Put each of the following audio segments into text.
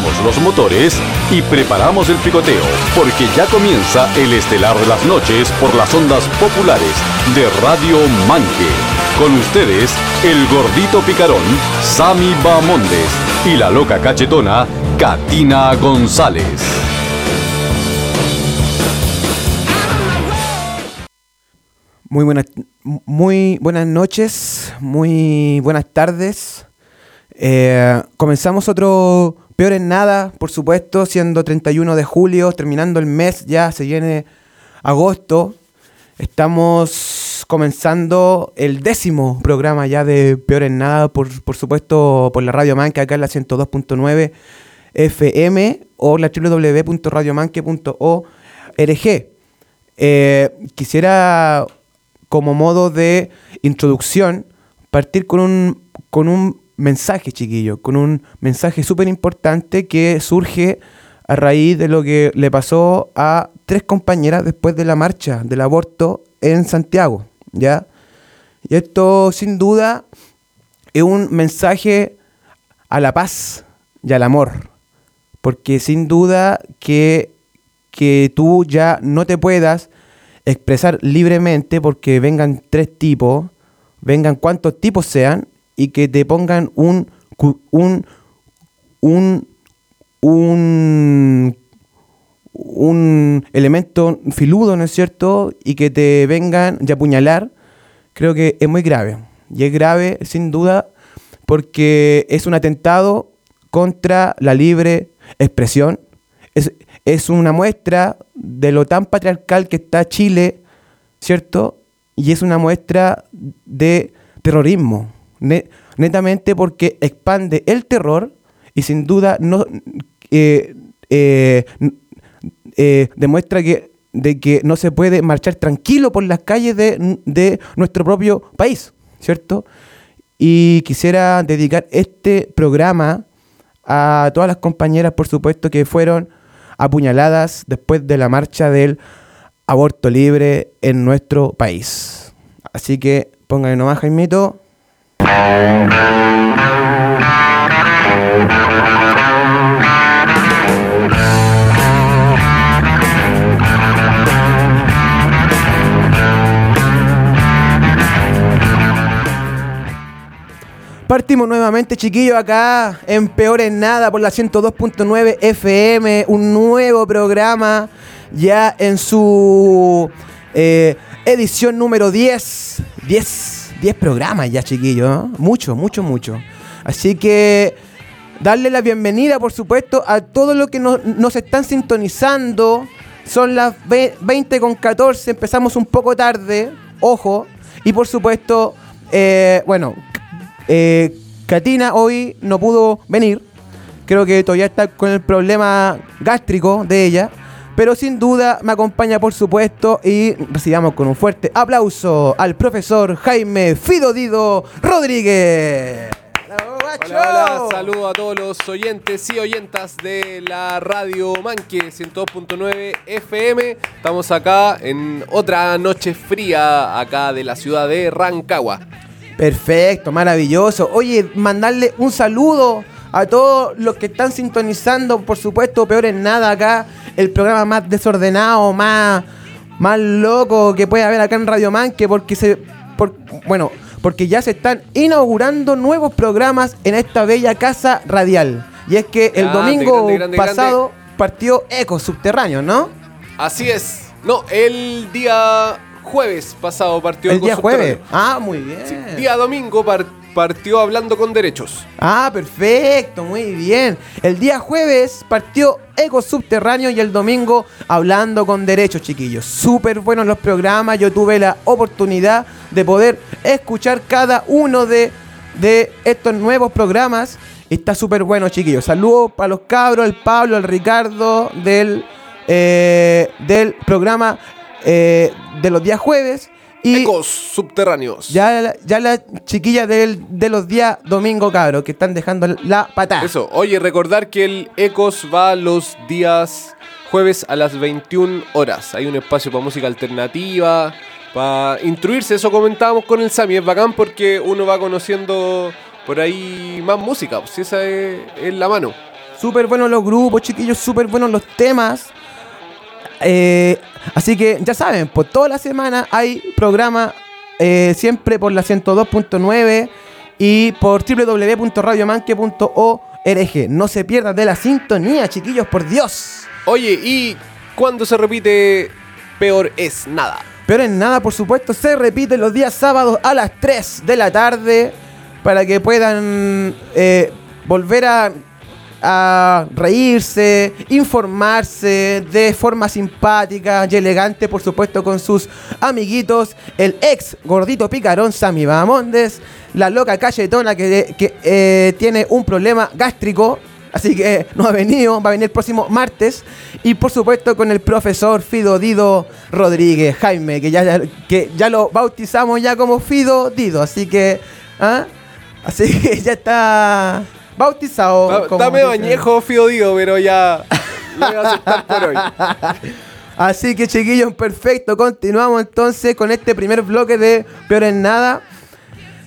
los motores y preparamos el picoteo, porque ya comienza el estelar de las noches por las ondas populares de Radio Manque. Con ustedes, el gordito picarón, Sami Bamondes, y la loca cachetona, Katina González. Muy buenas, muy buenas noches, muy buenas tardes. Eh, comenzamos otro Peor en Nada, por supuesto, siendo 31 de julio, terminando el mes, ya se viene agosto. Estamos comenzando el décimo programa ya de Peor en Nada, por, por supuesto, por la Radio Manque, acá en la 102.9 FM o la www.radiomanque.org. Eh, quisiera, como modo de introducción, partir con un, con un mensaje, chiquillo, con un mensaje súper importante que surge a raíz de lo que le pasó a tres compañeras después de la marcha del aborto en Santiago, ¿ya? Y esto sin duda es un mensaje a la paz y al amor, porque sin duda que, que tú ya no te puedas expresar libremente porque vengan tres tipos, vengan cuantos tipos sean, y que te pongan un, un, un, un, elemento filudo, ¿no es cierto? Y que te vengan a apuñalar, creo que es muy grave. Y es grave, sin duda, porque es un atentado contra la libre expresión. Es, es una muestra de lo tan patriarcal que está Chile, ¿cierto? Y es una muestra de terrorismo netamente porque expande el terror y sin duda no eh, eh, eh, demuestra que de que no se puede marchar tranquilo por las calles de, de, nuestro propio país, ¿cierto? Y quisiera dedicar este programa a todas las compañeras, por supuesto, que fueron apuñaladas después de la marcha del aborto libre en nuestro país. Así que pónganle nomás, Jaimito. Partimos nuevamente, chiquillos, acá en Peor en Nada por la 102.9 FM, un nuevo programa ya en su eh, edición número 10. 10 10 programas ya, chiquillos. Mucho, mucho, mucho. Así que darle la bienvenida, por supuesto, a todos los que nos, están sintonizando. Son las 20 con 14, empezamos un poco tarde, ojo. Y por supuesto, eh, bueno, eh, Katina hoy no pudo venir. Creo que todavía está con el problema gástrico de ella pero sin duda me acompaña por supuesto y recibamos con un fuerte aplauso al profesor Jaime Fidodido Rodríguez. Hola, saludo a todos los oyentes y oyentas de la radio Manque 102.9 FM. Estamos acá en otra noche fría acá de la ciudad de Rancagua. Perfecto, maravilloso. Oye, mandarle un saludo a todos los que están sintonizando, por supuesto, peor en nada acá, el programa más desordenado, más, más loco que puede haber acá en Radio Manque, porque se. bueno, porque ya se están inaugurando nuevos programas en esta bella casa radial. Y es que el domingo pasado partió Eco Subterráneo, ¿no? Así es. No, el día jueves pasado partió El día jueves. Ah, muy bien. día domingo partió partió hablando con derechos. Ah, perfecto, muy bien. El día jueves partió Eco Subterráneo y el domingo hablando con derechos, chiquillos. Súper buenos los programas. Yo tuve la oportunidad de poder escuchar cada uno de, de estos nuevos programas. Está súper bueno, chiquillos. Saludos para los cabros, el Pablo, el Ricardo del, eh, del programa eh, de los días jueves. Y Ecos subterráneos. Ya, ya la chiquilla de los días domingo, cabros, que están dejando la patada. Eso, oye, recordar que el Ecos va los días jueves a las 21 horas. Hay un espacio para música alternativa, para instruirse. Eso comentábamos con el Sami. Es bacán porque uno va conociendo por ahí más música. Pues esa es, la mano. Súper buenos los grupos, chiquillos, súper buenos los temas. Eh, así que ya saben, por toda la semana hay programa eh, siempre por la 102.9 y por www.radiomanque.org. No se pierdan de la sintonía, chiquillos, por Dios. Oye, ¿y cuándo se repite Peor es Nada? Peor es Nada, por supuesto, se repite los días sábados a las 3 de la tarde para que puedan eh, volver a a reírse, informarse de forma simpática y elegante, por supuesto, con sus amiguitos, el ex gordito picarón Sammy Bamondes, la loca cayetona que, que eh, tiene un problema gástrico. Así que no ha venido, va a venir el próximo martes. Y por supuesto con el profesor Fido Dido Rodríguez, Jaime, que ya, que ya lo bautizamos ya como Fido Dido. Así que, ¿ah? Así que ya está bautizado. Está medio añejo, Fido Dido, pero ya lo voy a aceptar por hoy. Así que chiquillos, perfecto. Continuamos entonces con este primer bloque de Peor en Nada.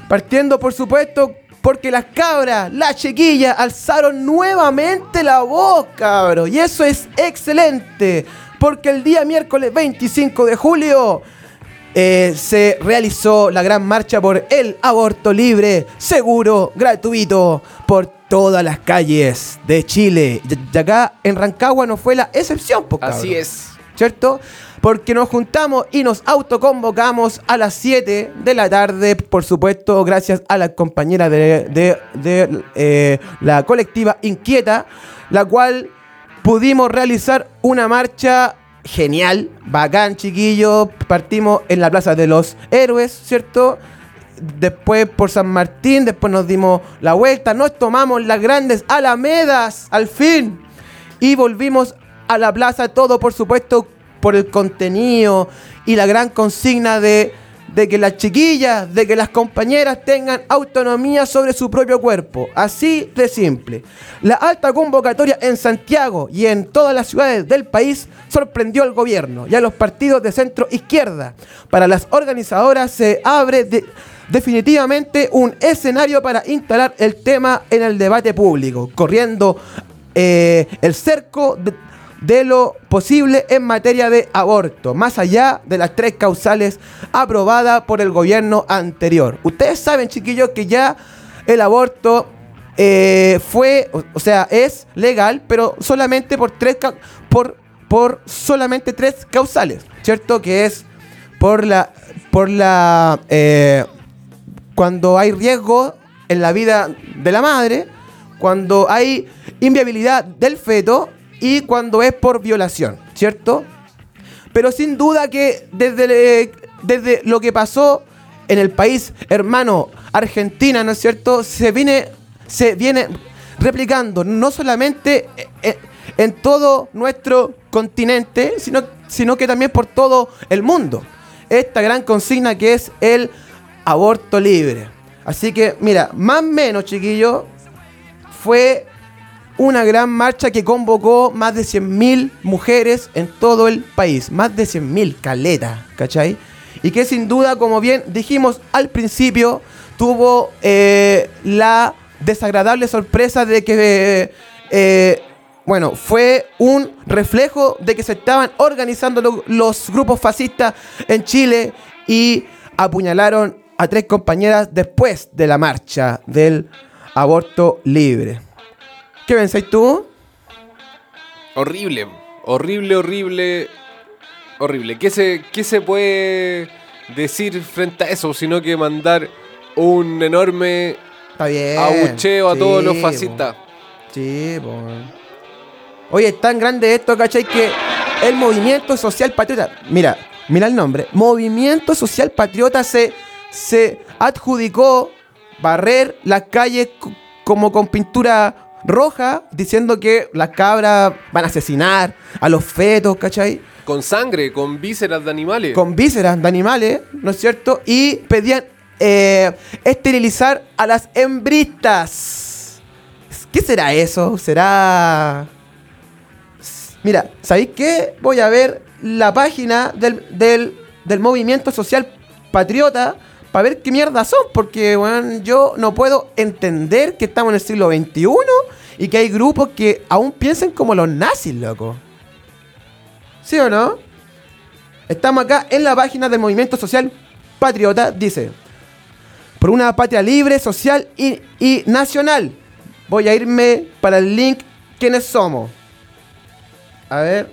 Partiendo, por supuesto, porque las cabras, las chiquillas, alzaron nuevamente la voz, cabros. Y eso es excelente. Porque el día miércoles 25 de julio eh, se realizó la gran marcha por el aborto libre, seguro, gratuito, por todas las calles de Chile. Y acá en Rancagua no fue la excepción, po, Así es. ¿cierto? Porque nos juntamos y nos autoconvocamos a las 7 de la tarde, por supuesto, gracias a la compañera de, de- de, eh, la colectiva Inquieta, la cual pudimos realizar una marcha genial, bacán, chiquillos. Partimos en la Plaza de los Héroes, ¿cierto? Después por San Martín, después nos dimos la vuelta, nos tomamos las grandes alamedas, al fin. Y volvimos a la plaza, todo por supuesto por el contenido y la gran consigna de, de que las chiquillas, de que las compañeras tengan autonomía sobre su propio cuerpo. Así de simple. La alta convocatoria en Santiago y en todas las ciudades del país sorprendió al gobierno y a los partidos de centro izquierda. Para las organizadoras se abre de- definitivamente un escenario para instalar el tema en el debate público, corriendo eh, el cerco de, lo posible en materia de aborto, más allá de las tres causales aprobadas por el gobierno anterior. Ustedes saben, chiquillos, que ya el aborto eh, fue, o, sea, es legal, pero solamente por tres por, por solamente tres causales, ¿cierto? Que es por la por la eh, cuando hay riesgo en la vida de la madre, cuando hay inviabilidad del feto y cuando es por violación, ¿cierto? Pero sin duda que desde, desde lo que pasó en el país hermano Argentina, ¿no es cierto? Se viene, se viene replicando no solamente en, en todo nuestro continente, sino, sino que también por todo el mundo. Esta gran consigna que es el aborto libre. Así que, mira, más o menos, chiquillos, fue una gran marcha que convocó más de 100.000 mujeres en todo el país. Más de 100.000, caleta, ¿cachai? Y que sin duda, como bien dijimos al principio, tuvo eh, la desagradable sorpresa de que, eh, bueno, fue un reflejo de que se estaban organizando lo- los grupos fascistas en Chile y apuñalaron a tres compañeras después de la marcha del aborto libre. ¿Qué pensáis tú? Horrible, horrible, horrible, horrible. ¿Qué se, ¿Qué se puede decir frente a eso? Sino que mandar un enorme Está bien. abucheo a Sí, todos los fascistas. Sí, po. Oye, es tan grande esto, ¿cachai? Que el movimiento social patriota. Mira, mira el nombre. Movimiento social patriota se, se adjudicó barrer las calles como con pintura roja, diciendo que las cabras van a asesinar a los fetos, ¿cachai? Con sangre, con vísceras de animales. con vísceras de animales, ¿no es cierto? Y pedían eh, esterilizar a las hembristas. ¿Qué será eso? ¿Será...? Mira, ¿sabéis qué? Voy a ver la página del, del, del movimiento social patriota para ver qué mierda son, porque bueno, yo no puedo entender que estamos en el siglo XXI y que hay grupos que aún piensan como los nazis, loco. ¿Sí o no? Estamos acá en la página del Movimiento Social Patriota, dice, por una patria libre, social y, nacional. Voy a irme para el link quiénes somos. A ver.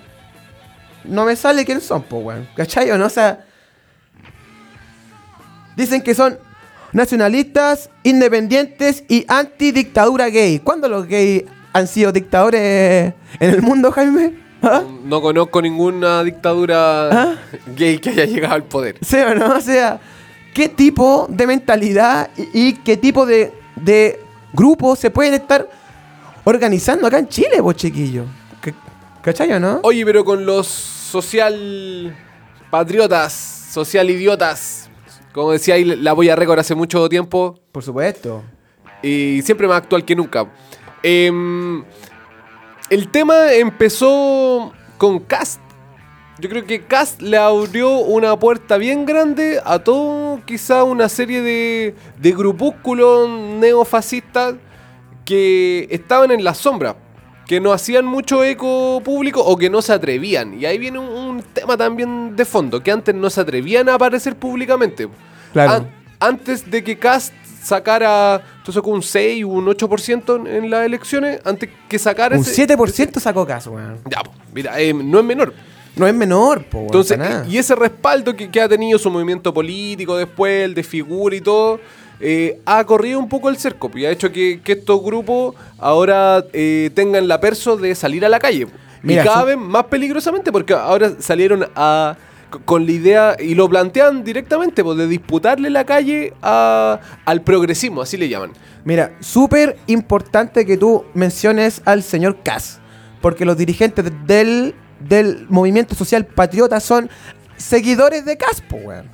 No me sale quiénes son, pues, weón. ¿Cachai o no? O sea. Dicen que son nacionalistas, independientes y antidictadura gay. ¿Cuándo los gays han sido dictadores en el mundo, Jaime? ¿Ah? No conozco ninguna dictadura ¿Ah? gay que haya llegado al poder. ¿Sí o no? O sea, ¿qué tipo de mentalidad y, y qué tipo de, de grupos se pueden estar organizando acá en Chile, vos chiquillo? ¿Qué- ¿Cachai o no? Oye, pero con los social patriotas, social idiotas, como decía ahí la Boya Record hace mucho tiempo, Por supuesto. y siempre más actual que nunca. Em, el tema empezó con Cast. Yo creo que Cast le abrió una puerta bien grande a todo, quizá una serie de, de grupúsculos neofascistas que estaban en la sombra, que no hacían mucho eco público o que no se atrevían. Y ahí viene un, un tema también de fondo, que antes no se atrevían a aparecer públicamente. Claro. An- antes de que Cast sacara, tú sacó un 6 o un 8% en, en las elecciones, antes que sacara Un ese- 7% sacó caso, weón. Ya, po, mira, eh, no es menor. No es menor, po, Entonces, nada. y ese respaldo que, que ha tenido su movimiento político después, el de figura y todo, eh, ha corrido un poco el cerco y ha hecho que, que estos grupos ahora eh, tengan la perso de salir a la calle. Mira, y cada vez más peligrosamente porque ahora salieron a con la idea y lo plantean directamente pues, de disputarle la calle a- al progresismo, así le llaman. Mira, súper importante que tú menciones al señor Kass, porque los dirigentes del, del movimiento social patriota son seguidores de Kass, weón.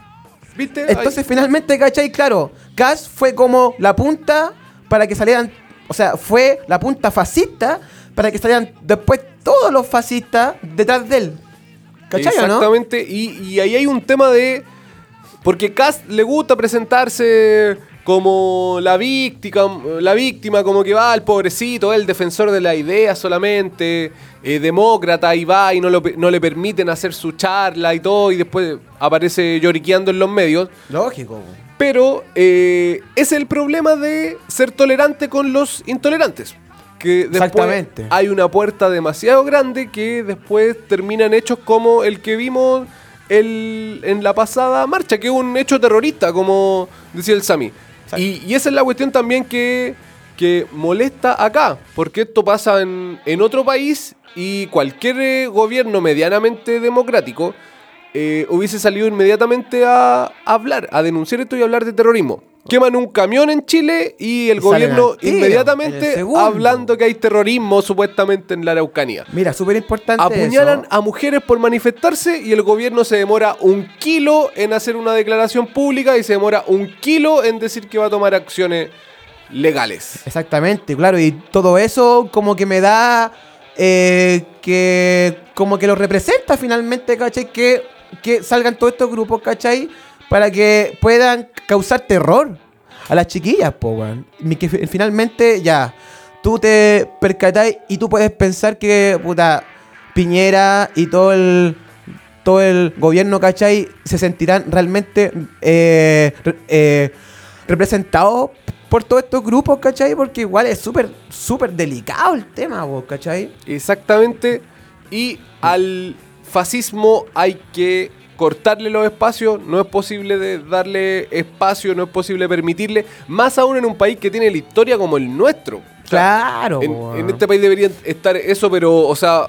¿Viste? Entonces, Ahí- finalmente, ¿cachai? Claro, Kass fue como la punta para que salieran, o sea, fue la punta fascista para que salieran después todos los fascistas detrás de él. ¿Cachai o no? Exactamente, y, y ahí hay un tema de. Porque Cast le gusta presentarse como la víctima, la víctima, como que va el pobrecito, el defensor de la idea solamente, eh, demócrata, y va y no, lo no le permiten hacer su charla y todo, y después aparece lloriqueando en los medios. Lógico. Pero eh, es el problema de ser tolerante con los intolerantes. Que después Exactamente. hay una puerta demasiado grande que después terminan hechos como el que vimos el- en la pasada marcha, que es un hecho terrorista, como decía el Sami. Y, esa es la cuestión también que, que molesta acá, porque esto pasa en, en otro país y cualquier eh, gobierno medianamente democrático eh, hubiese salido inmediatamente a hablar, a denunciar esto y hablar de terrorismo. Queman un camión en Chile y el Y gobierno inmediatamente hablando que hay terrorismo supuestamente en la Araucanía. Mira, súper importante. Apuñalan eso. a mujeres por manifestarse y el gobierno se demora un kilo en hacer una declaración pública y se demora un kilo en decir que va a tomar acciones legales. Exactamente, claro, y todo eso como que me da eh, que como que lo representa finalmente, ¿cachai? Que, que salgan todos estos grupos, ¿cachai? Para que puedan causar terror a las chiquillas, po, weón. Que fi- finalmente ya, tú te percatáis y tú puedes pensar que, puta, Piñera y todo el todo el gobierno, ¿cachai? Se sentirán realmente eh, eh, representados por todos estos grupos, ¿cachai? Porque igual es súper, súper delicado el tema, vos, ¿cachai? Exactamente. Y al fascismo hay que cortarle los espacios. No es posible de darle espacio, no es posible permitirle. Más aún en un país que tiene la historia como el nuestro. O sea, Claro, En, en este país debería estar eso, pero, o sea,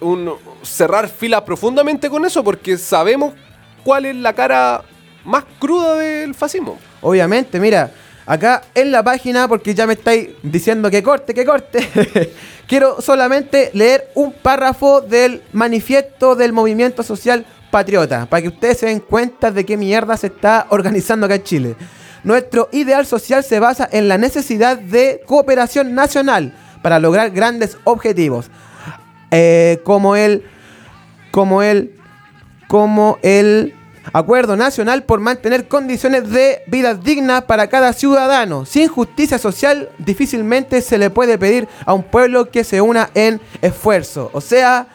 un- cerrar filas profundamente con eso porque sabemos cuál es la cara más cruda del fascismo. Obviamente, mira, acá en la página, porque ya me estáis diciendo que corte, que corte, quiero solamente leer un párrafo del manifiesto del movimiento social patriota, para que ustedes se den cuenta de qué mierda se está organizando acá en Chile. Nuestro ideal social se basa en la necesidad de cooperación nacional para lograr grandes objetivos, eh, como el, como el, como el Acuerdo nacional por mantener condiciones de vida dignas para cada ciudadano. Sin justicia social difícilmente se le puede pedir a un pueblo que se una en esfuerzo. O sea,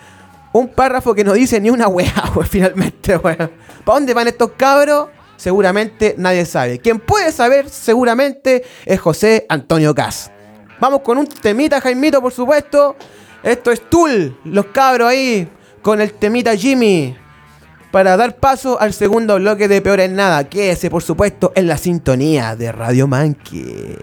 un párrafo que no dice ni una weá, finalmente, weón. ¿Para dónde van estos cabros? Seguramente nadie sabe. Quien puede saber seguramente es José Antonio Cas. Vamos con un temita, Jaimito, por supuesto. Esto es Tool, los cabros ahí, con el temita Jimmy para dar paso al segundo bloque de Peor en Nada, que ese por supuesto es la sintonía de Radio Monkey.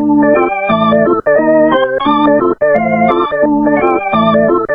Thank you.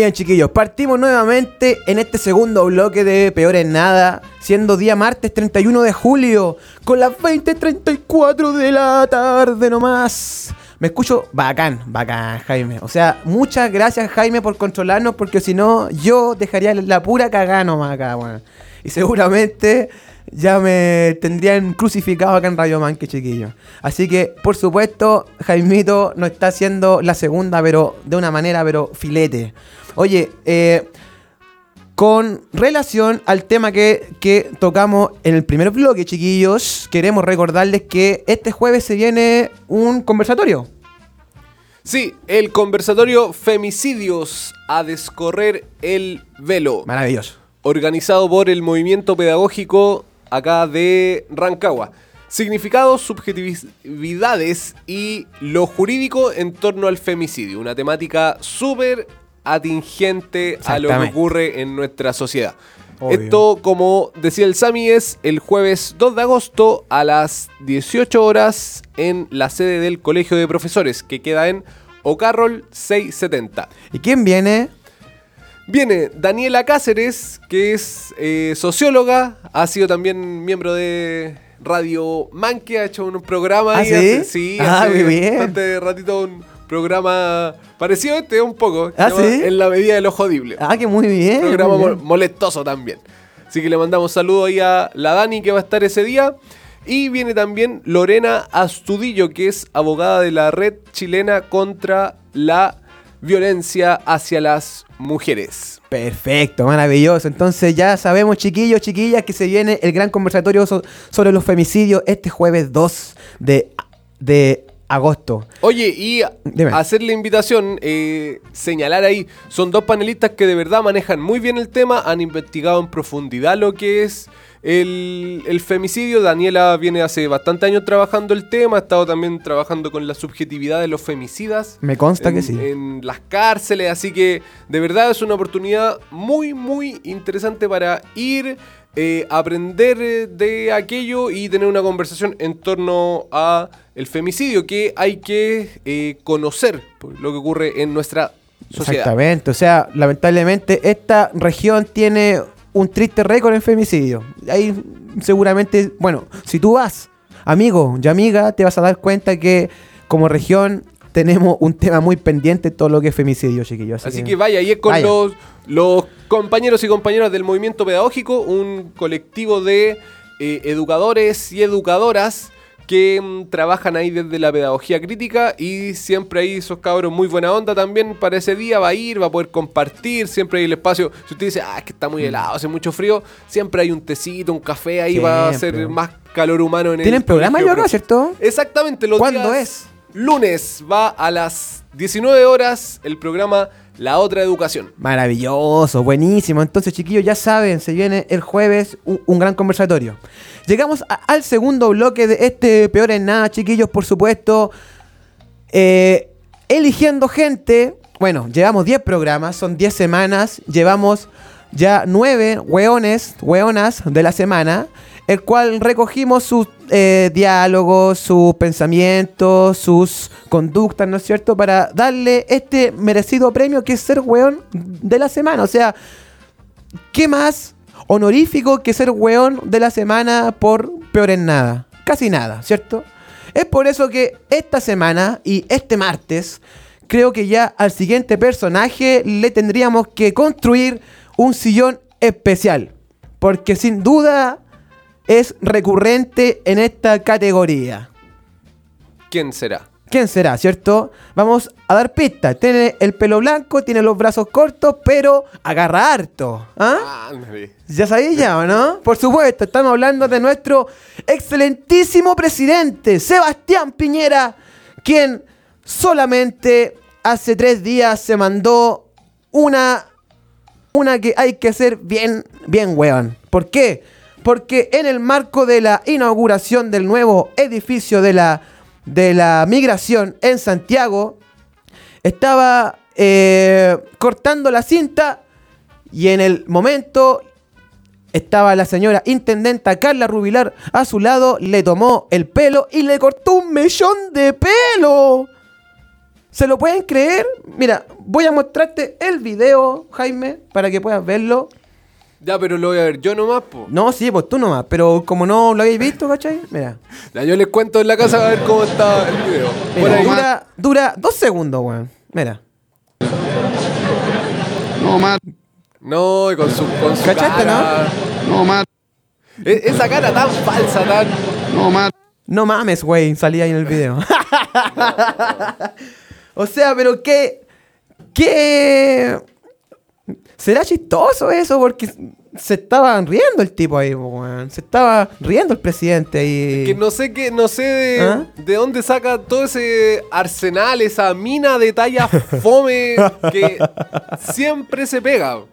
Bien, chiquillos. Partimos nuevamente en este segundo bloque de Peor en Nada, siendo día martes 31 de julio, con las 20.34 de la tarde nomás. Me escucho bacán, bacán, Jaime. O sea, muchas gracias, Jaime, por controlarnos, porque si no, yo dejaría la pura cagada nomás acá, weón. Y seguramente ya me tendrían crucificado acá en Radio Manque, chiquillo. Así que, por supuesto, Jaimito nos está haciendo la segunda, pero de una manera, pero filete. Oye, eh, con relación al tema que, que tocamos en el primer bloque, chiquillos, queremos recordarles que este jueves se viene un conversatorio. Sí, el conversatorio Femicidios a descorrer el velo. Maravilloso. Organizado por el movimiento pedagógico acá de Rancagua. Significados, subjetividades y lo jurídico en torno al femicidio. Una temática súper atingente a lo que ocurre en nuestra sociedad. Obvio. Esto, como decía el Sami, es el jueves 2 de agosto a las 18 horas en la sede del Colegio de Profesores, que queda en Ocarrol 670. ¿Y quién viene? Viene Daniela Cáceres, que es eh, socióloga, ha sido también miembro de Radio Manque, ha hecho un programa. ¿Ah, ahí sí? hace- sí, Ah, hace muy bien. bastante ratito un programa parecido a este, un poco. ¿Ah, llama sí? En la medida de lo jodible. Ah, que muy bien. programa muy mo- bien. molestoso también. Así que le mandamos saludos ahí a la Dani que va a estar ese día. Y viene también Lorena Astudillo, que es abogada de la Red Chilena contra la Violencia hacia las Mujeres. Perfecto, maravilloso. Entonces ya sabemos, chiquillos, chiquillas, que se viene el gran conversatorio so- sobre los femicidios este jueves 2 de, de agosto. Oye, y Dime. hacer la invitación, eh, señalar ahí, son dos panelistas que de verdad manejan muy bien el tema, han investigado en profundidad lo que es el, el femicidio. Daniela viene hace bastante años trabajando el tema, ha estado también trabajando con la subjetividad de los femicidas. Me consta en, que sí. En las cárceles, así que de verdad es una oportunidad muy, muy interesante para ir, eh, aprender eh, de aquello y tener una conversación en torno a el femicidio que hay que eh, conocer lo que ocurre en nuestra sociedad. Exactamente. O sea, lamentablemente esta región tiene un triste récord en femicidio. Ahí seguramente, bueno, si tú vas, amigo y amiga, te vas a dar cuenta que como región tenemos un tema muy pendiente todo lo que es femicidio, chiquillos. Así que vaya, y es con Vaya. los, los compañeros y compañeras del movimiento pedagógico, un colectivo de eh, educadores y educadoras que mm, trabajan ahí desde la pedagogía crítica y siempre ahí esos cabros muy buena onda también para ese día va a ir, va a poder compartir, siempre hay el espacio, si usted dice, ah, es que está Mm. muy helado, hace mucho frío, siempre hay un tecito, un café, ahí va a ser más calor humano en el ¿Tienen programa yo cierto? Exactamente, los ¿Cuándo días es? Lunes va a las 19 horas el programa La Otra Educación. Maravilloso, buenísimo. Entonces, chiquillos, ya saben, se viene el jueves un, un gran conversatorio. Llegamos al segundo bloque de este Peor en Nada, chiquillos, por supuesto. Eh, eligiendo gente. Bueno, llevamos 10 programas, son 10 semanas. Llevamos ya 9 hueones, hueonas de la semana. El cual recogimos sus eh, diálogos, sus pensamientos, sus conductas, ¿no es cierto? Para darle este merecido premio que es ser hueón de la semana. O sea, ¿qué más honorífico que ser weón de la semana por peor en nada? Casi nada, ¿cierto? Es por eso que esta semana y este martes, creo que ya al siguiente personaje le tendríamos que construir un sillón especial. Porque sin duda es recurrente en esta categoría. ¿Quién será? ¿Quién será, cierto? Vamos a dar pistas. Tiene el pelo blanco, tiene los brazos cortos, pero agarra harto. ¿Ah? ¿Ya sabéis ya o no? Por supuesto, estamos hablando de nuestro excelentísimo presidente, Sebastián Piñera, quien solamente hace tres días se mandó una, una que hay que ser bien, bien weón. ¿Por qué? Porque en el marco de la inauguración del nuevo edificio de la, de la migración en Santiago, estaba eh, cortando la cinta y en el momento estaba la señora intendenta Carla Rubilar a su lado, le tomó el pelo y le cortó un mellón de pelo. ¿Se lo pueden creer? Mira, voy a mostrarte el video, Jaime, para que puedas verlo. Ya, pero lo voy a ver yo nomás, po. No, sí, pues tú nomás, pero como no lo habéis visto, ¿cachai? Mira. Ya, yo les cuento en la casa a ver cómo está el video. Por Mira, ahí. dura, dura dos segundos, weón. Mira. No más, No, y con su, con su ¿Cachaste, cara. no más, E- Esa cara tan falsa, tan... no más. No mames, güey, salía ahí en el video. o sea, pero qué. ¿Qué. ¿Será chistoso eso? Porque se estaba riendo el tipo ahí, weón. Se estaba riendo el presidente ahí. Que no sé qué, no sé de, ¿Ah? de dónde saca todo ese arsenal, esa mina de talla fome que siempre se pega.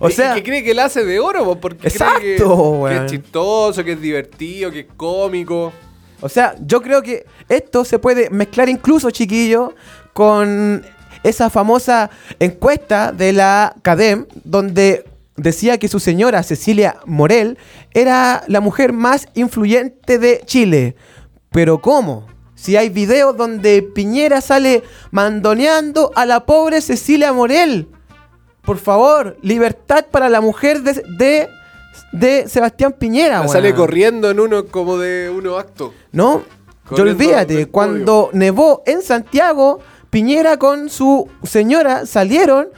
O Y- sea- y que cree que la hace de oro, po, porque cree que, Exacto, que weón. es chistoso, que es divertido, que es cómico. O sea, yo creo que esto se puede mezclar incluso, chiquillo, con esa famosa encuesta de la CADEM, donde decía que su señora Cecilia Morel era la mujer más influyente de Chile. Pero ¿cómo? Si hay videos donde Piñera sale mandoneando a la pobre Cecilia Morel. Por favor, libertad para la mujer de, de, de Sebastián Piñera. Sale corriendo en uno como de uno acto. ¿No? Yo olvídate, cuando nevó en Santiago, Piñera con su señora salieron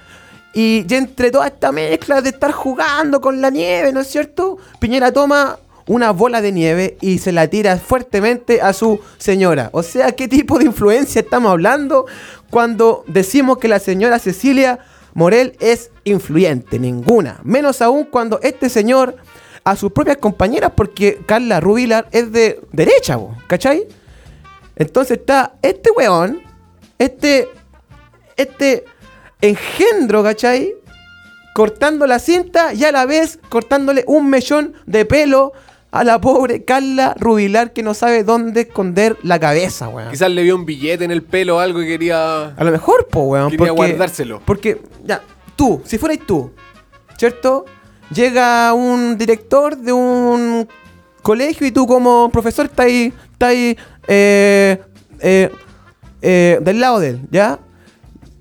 y, entre toda esta mezcla de estar jugando con la nieve, ¿no es cierto? Piñera toma una bola de nieve y se la tira fuertemente a su señora. O sea, ¿qué tipo de influencia estamos hablando cuando decimos que la señora Cecilia Morel es influyente? Ninguna. Menos aún cuando este señor a sus propias compañeras, porque Carla Rubilar es de derecha, ¿cachai? Entonces está este weón, este, este engendro, ¿cachai? Cortando la cinta y a la vez cortándole un mechón de pelo a la pobre Carla Rubilar que no sabe dónde esconder la cabeza, weón. Quizás le vio un billete en el pelo o algo y quería... A lo mejor, po, weón. Quería porque, guardárselo. Porque, ya, tú, si fuerais tú, ¿cierto? Llega un director de un colegio y tú como profesor estás ahí, estás ahí, eh, eh, eh, del lado de él, ¿ya?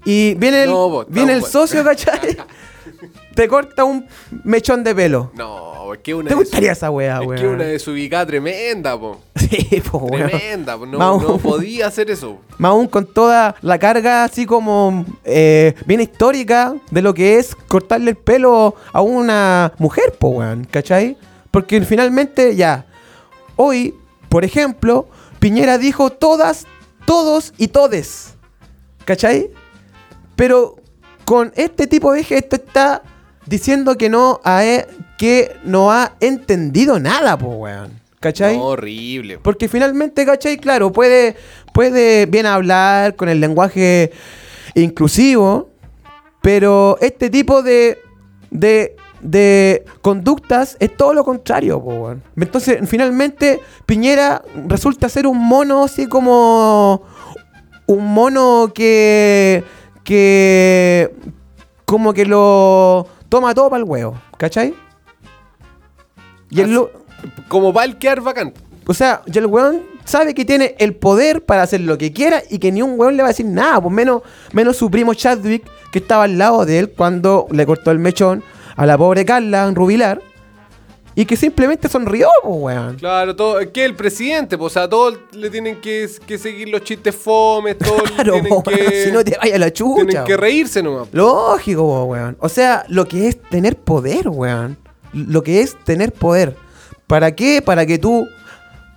Y viene el, No, viene el estamos- socio, ¿cachai? Te corta un mechón de pelo. No, es que una ¿Te de gustaría esa weá, Es weón? que una desubicada tremenda, po. Sí, po, weón. Tremenda, po. No, no podía hacer eso. Más aún con toda la carga así como eh, bien histórica de lo que es cortarle el pelo a una mujer, po, weón, ¿cachai? Porque finalmente ya, hoy, por ejemplo, Piñera dijo todas, todos y todes, ¿cachai? Pero con este tipo de gesto está diciendo que no ha, que no ha entendido nada, po, weón, ¿cachai? No, horrible. Porque finalmente, ¿cachai? Claro, puede, puede bien hablar con el lenguaje inclusivo, pero este tipo de, de, de conductas es todo lo contrario, po, weón. Entonces, finalmente, Piñera resulta ser un mono así como... Un mono que... que... como que lo toma todo para el huevo, ¿cachai? Y el, lo- Como va el quedar bacán. o sea, y el weón sabe que tiene el poder para hacer lo que quiera y que ni un weón le va a decir nada, pues menos, menos su primo Chadwick, que estaba al lado de él cuando le cortó el mechón a la pobre Carla Rubilar, y que simplemente sonrió, pues weón. Claro, todo, que el presidente, pues, o sea, todos le tienen que, que seguir los chistes fomes, todos Claro, tienen po, weón, que, si no te vaya a la chucha. tienen que reírse nomás. Lógico, po, weón. O sea, lo que es tener poder, weón. Lo que es tener poder. ¿Para qué? Para que tú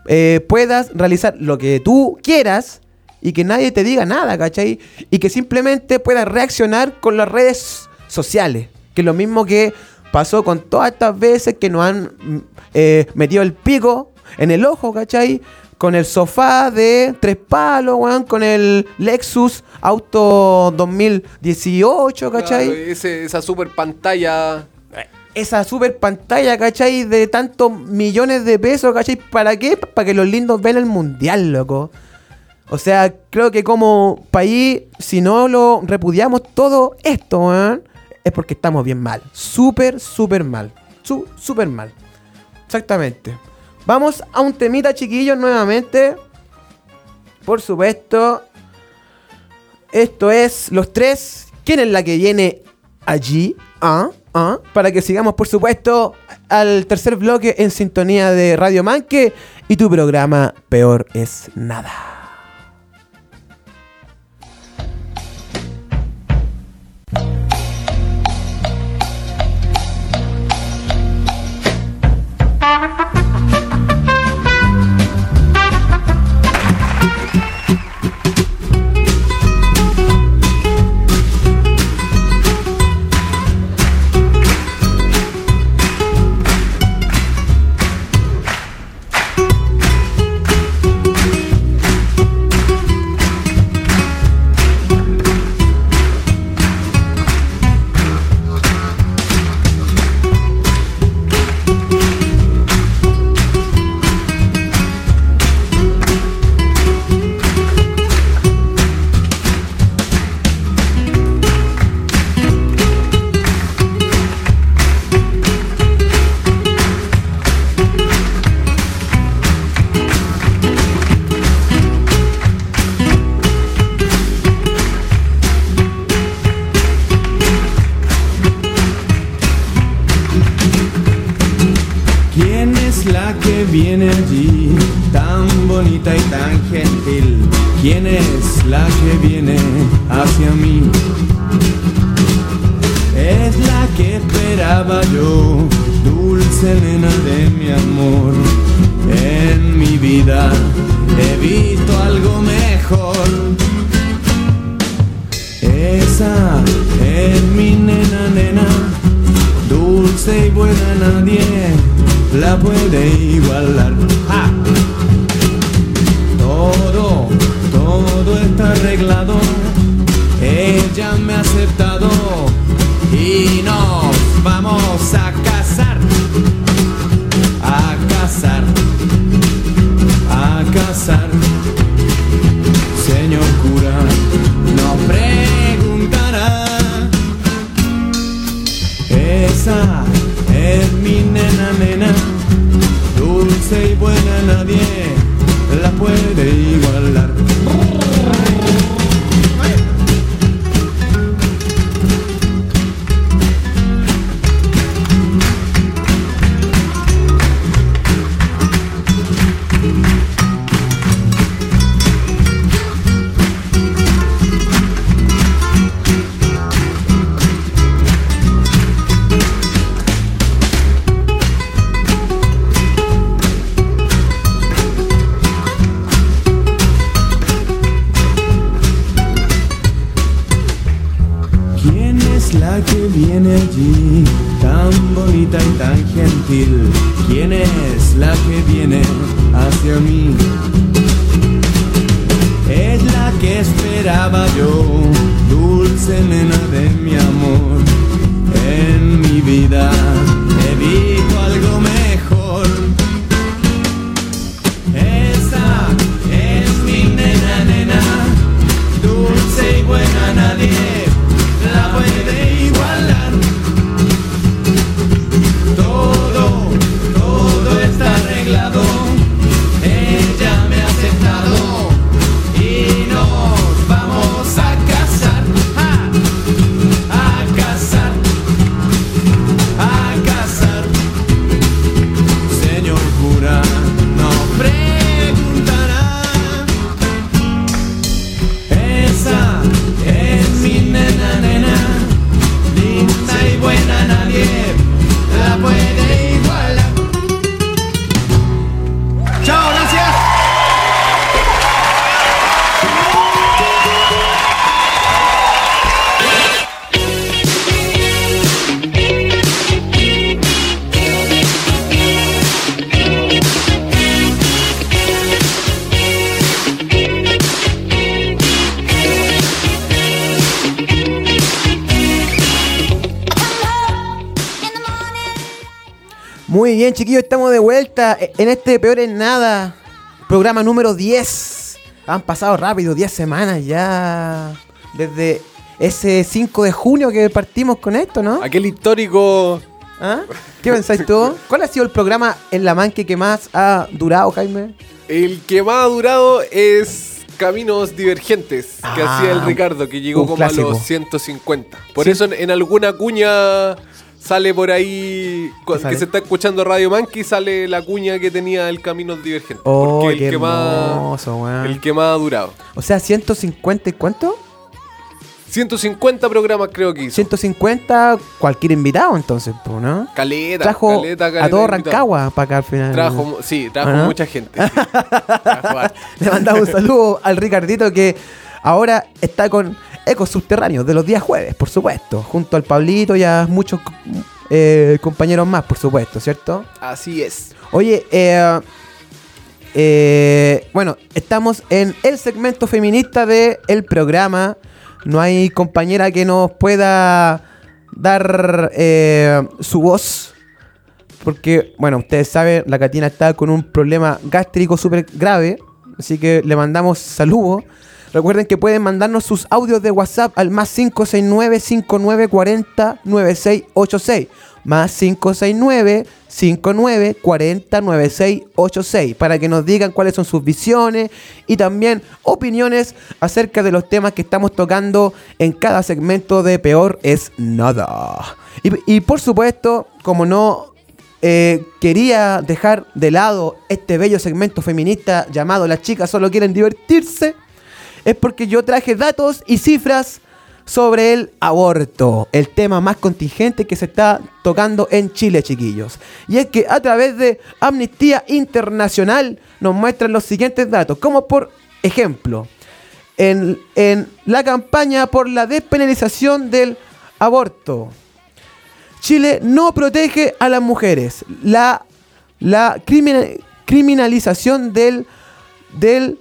eh, puedas realizar lo que tú quieras y que nadie te diga nada, ¿cachai? Y que simplemente puedas reaccionar con las redes sociales. Que es lo mismo que pasó con todas estas veces que nos han mm, eh, metido el pico en el ojo, ¿cachai? Con el sofá de tres palos, weón, con el Lexus Auto 2018, ¿cachai? Claro, ese- esa super pantalla. Esa super pantalla, ¿cachai? De tantos millones de pesos, ¿cachai? ¿Para qué? Para que los lindos vean el mundial, loco. O sea, creo que como país, si no lo repudiamos todo esto, weón, es porque estamos bien mal. Súper, súper mal. Súper mal. Exactamente. Vamos a un temita, chiquillos, nuevamente. Por supuesto. Esto es Los Tres. ¿Quién es la que viene allí? ¿Ah? ¿Ah? Para que sigamos, por supuesto, al tercer bloque en sintonía de Radio Manque y tu programa Peor es Nada. igualar. ¡Ja! Todo, todo está arreglado. Ella me ha aceptado y nos vamos a casar. la puede igualar. Bien, chiquillos, estamos de vuelta en este Peor en Nada, programa número 10. Han pasado rápido, 10 semanas ya. Desde ese 5 de junio que partimos con esto, ¿no? Aquel histórico. ¿Ah? ¿Qué pensáis tú? ¿Cuál ha sido el programa en La Manque que más ha durado, Jaime? El que más ha durado es caminos divergentes que Ah, hacía el Ricardo, que llegó como clásico. a los 150. Por Sí. eso en, en alguna cuña sale por ahí, cu- sale? que se está escuchando Radio Monkey, sale la cuña que tenía el caminos divergentes. Oh, porque el qué que, más, weón. el que más ha durado. O sea, 150 y cuánto? 150 programas creo que hizo. 150, cualquier invitado entonces, pues, ¿no? Caleta, Trajo caleta, caleta a todo. Rancagua para acá al final. Trajo, sí, trajo ¿Ah? mucha gente. sí. Trajo. Le mandamos un saludo al Ricardito que ahora está con Ecos Subterráneos de los días jueves, por supuesto. Junto al Pablito y a muchos eh, compañeros más, por supuesto, ¿cierto? Así es. Oye, eh, eh, bueno, estamos en el segmento feminista del programa. No hay compañera que nos pueda dar eh, su voz. Porque, bueno, ustedes saben, la Catina está con un problema gástrico súper grave. Así que le mandamos saludos. Recuerden que pueden mandarnos sus audios de WhatsApp al más 569-5940-9686. Más 569-5940-9686. Para que nos digan cuáles son sus visiones y también opiniones acerca de los temas que estamos tocando en cada segmento de Peor es Nada. Y, por supuesto, como no eh, quería dejar de lado este bello segmento feminista llamado Las chicas solo quieren divertirse, es porque yo traje datos y cifras sobre el aborto, el tema más contingente que se está tocando en Chile, chiquillos. Y es que a través de Amnistía Internacional nos muestran los siguientes datos, como por ejemplo, en, en la campaña por la despenalización del aborto, Chile no protege a las mujeres. La, la crimina- criminalización del, del,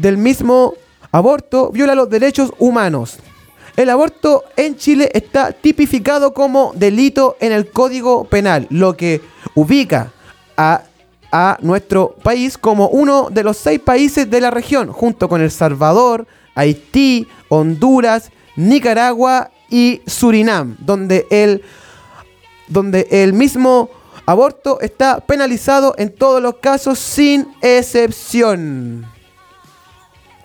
del mismo aborto viola los derechos humanos. El aborto en Chile está tipificado como delito en el Código Penal, lo que ubica a, a nuestro país como uno de los seis países de la región, junto con El Salvador, Haití, Honduras, Nicaragua y Surinam, donde el, donde el mismo aborto está penalizado en todos los casos sin excepción.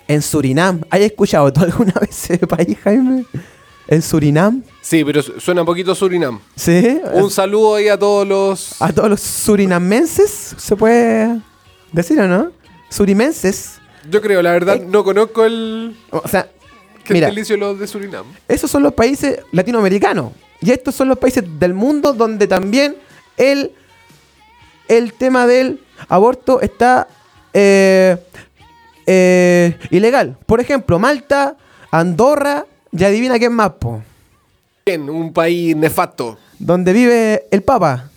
En Surinam, ¿has escuchado tú alguna vez ese país, Jaime? ¿En Surinam? Sí, pero su- suena un poquito Surinam. ¿Sí? Un saludo ahí a todos los. A todos los surinamenses, ¿se puede decir o no? Surimenses. Yo creo, la verdad, no conozco el O sea, mira, gentilicio de los de Surinam. esos son los países latinoamericanos. Y estos son los países del mundo donde también el, el tema del aborto está eh, eh, ilegal. Por ejemplo, Malta, Andorra, y adivina quién más, po. Bien, un país nefasto. Donde vive el Papa.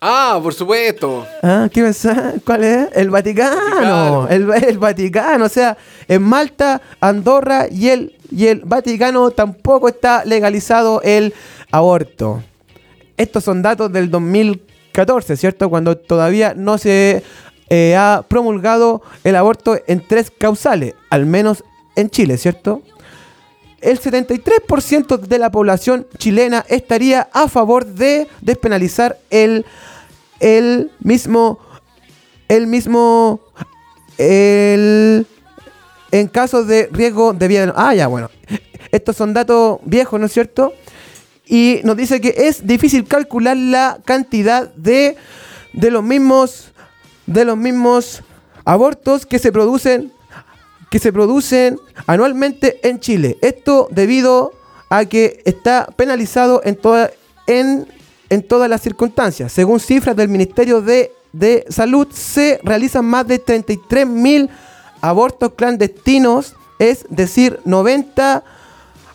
Ah, por supuesto. Ah, ¿qué pensás? ¿Cuál es? El Vaticano. Vaticano. El, el Vaticano. O sea, en Malta, Andorra y el, y el Vaticano tampoco está legalizado el aborto. Estos son datos del 2014, ¿cierto? Cuando todavía no se eh, ha promulgado el aborto en tres causales, al menos en Chile, ¿cierto? El 73% de la población chilena estaría a favor de despenalizar el, el mismo, el mismo, el, en caso de riesgo de vida. Ah, ya, bueno. Estos son datos viejos, ¿no es cierto? Y nos dice que es difícil calcular la cantidad de, de los mismos, de los mismos abortos que se producen que se producen anualmente en Chile. Esto debido a que está penalizado en, toda, en, en todas las circunstancias. Según cifras del Ministerio de, de Salud, se realizan más de 33 mil abortos clandestinos, es decir, 90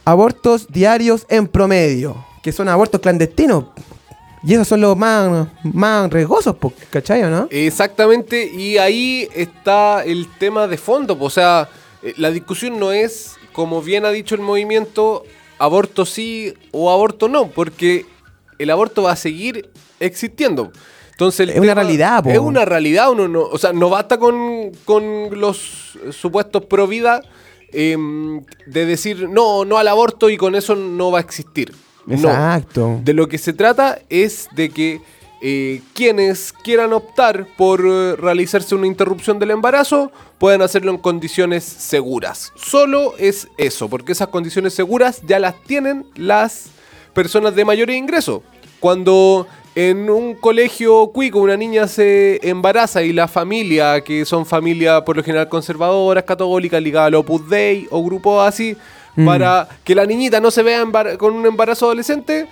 abortos diarios en promedio, que son abortos clandestinos. Y esos son los más, más riesgosos, ¿cachai o no? Exactamente, y ahí está el tema de fondo. O sea, eh, la discusión no es, como bien ha dicho el movimiento, aborto sí o aborto no, porque el aborto va a seguir existiendo. Entonces, Es una realidad, po. Es una realidad, uno no, o sea, no basta con, con los supuestos pro vida em, de decir no, no al aborto y con eso no va a existir. No. Exacto. De lo que se trata es de que eh, quienes quieran optar por eh, realizarse una interrupción del embarazo puedan hacerlo en condiciones seguras. Solo es eso, porque esas condiciones seguras ya las tienen las personas de mayor ingreso. Cuando en un colegio cuico una niña se embaraza y la familia, que son familias por lo general conservadoras, católicas, ligadas al Opus Dei o grupos así, Mm. para que la niñita no se vea con un embarazo adolescente,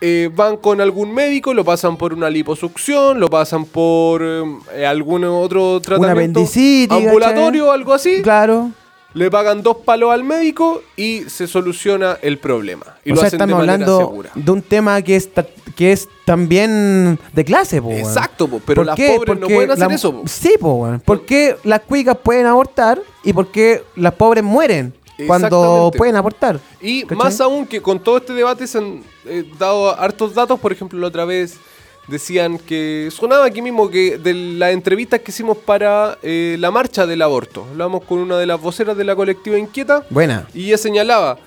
eh, van con algún médico, lo pasan por una liposucción, lo pasan por eh, algún otro tratamiento apendicitis, ambulatorio o algo así. Claro. Le pagan dos palos al médico y se soluciona el problema. Y o lo sea, hacen de estamos manera hablando segura. de un tema que es, que es también de clase, po. Exacto, po, pero ¿Por las qué? pobres no pueden hacer la- eso. po. Sí, po, weón. ¿Por qué las cuicas pueden abortar y por qué las pobres mueren cuando pueden abortar? Y ¿Cachai? más aún que con todo este debate se han eh, dado hartos datos, por ejemplo, la otra vez decían que sonaba aquí mismo que de las entrevistas que hicimos para eh, la marcha del aborto. Hablamos con una de las voceras de la colectiva Inquieta Buena. y ella señalaba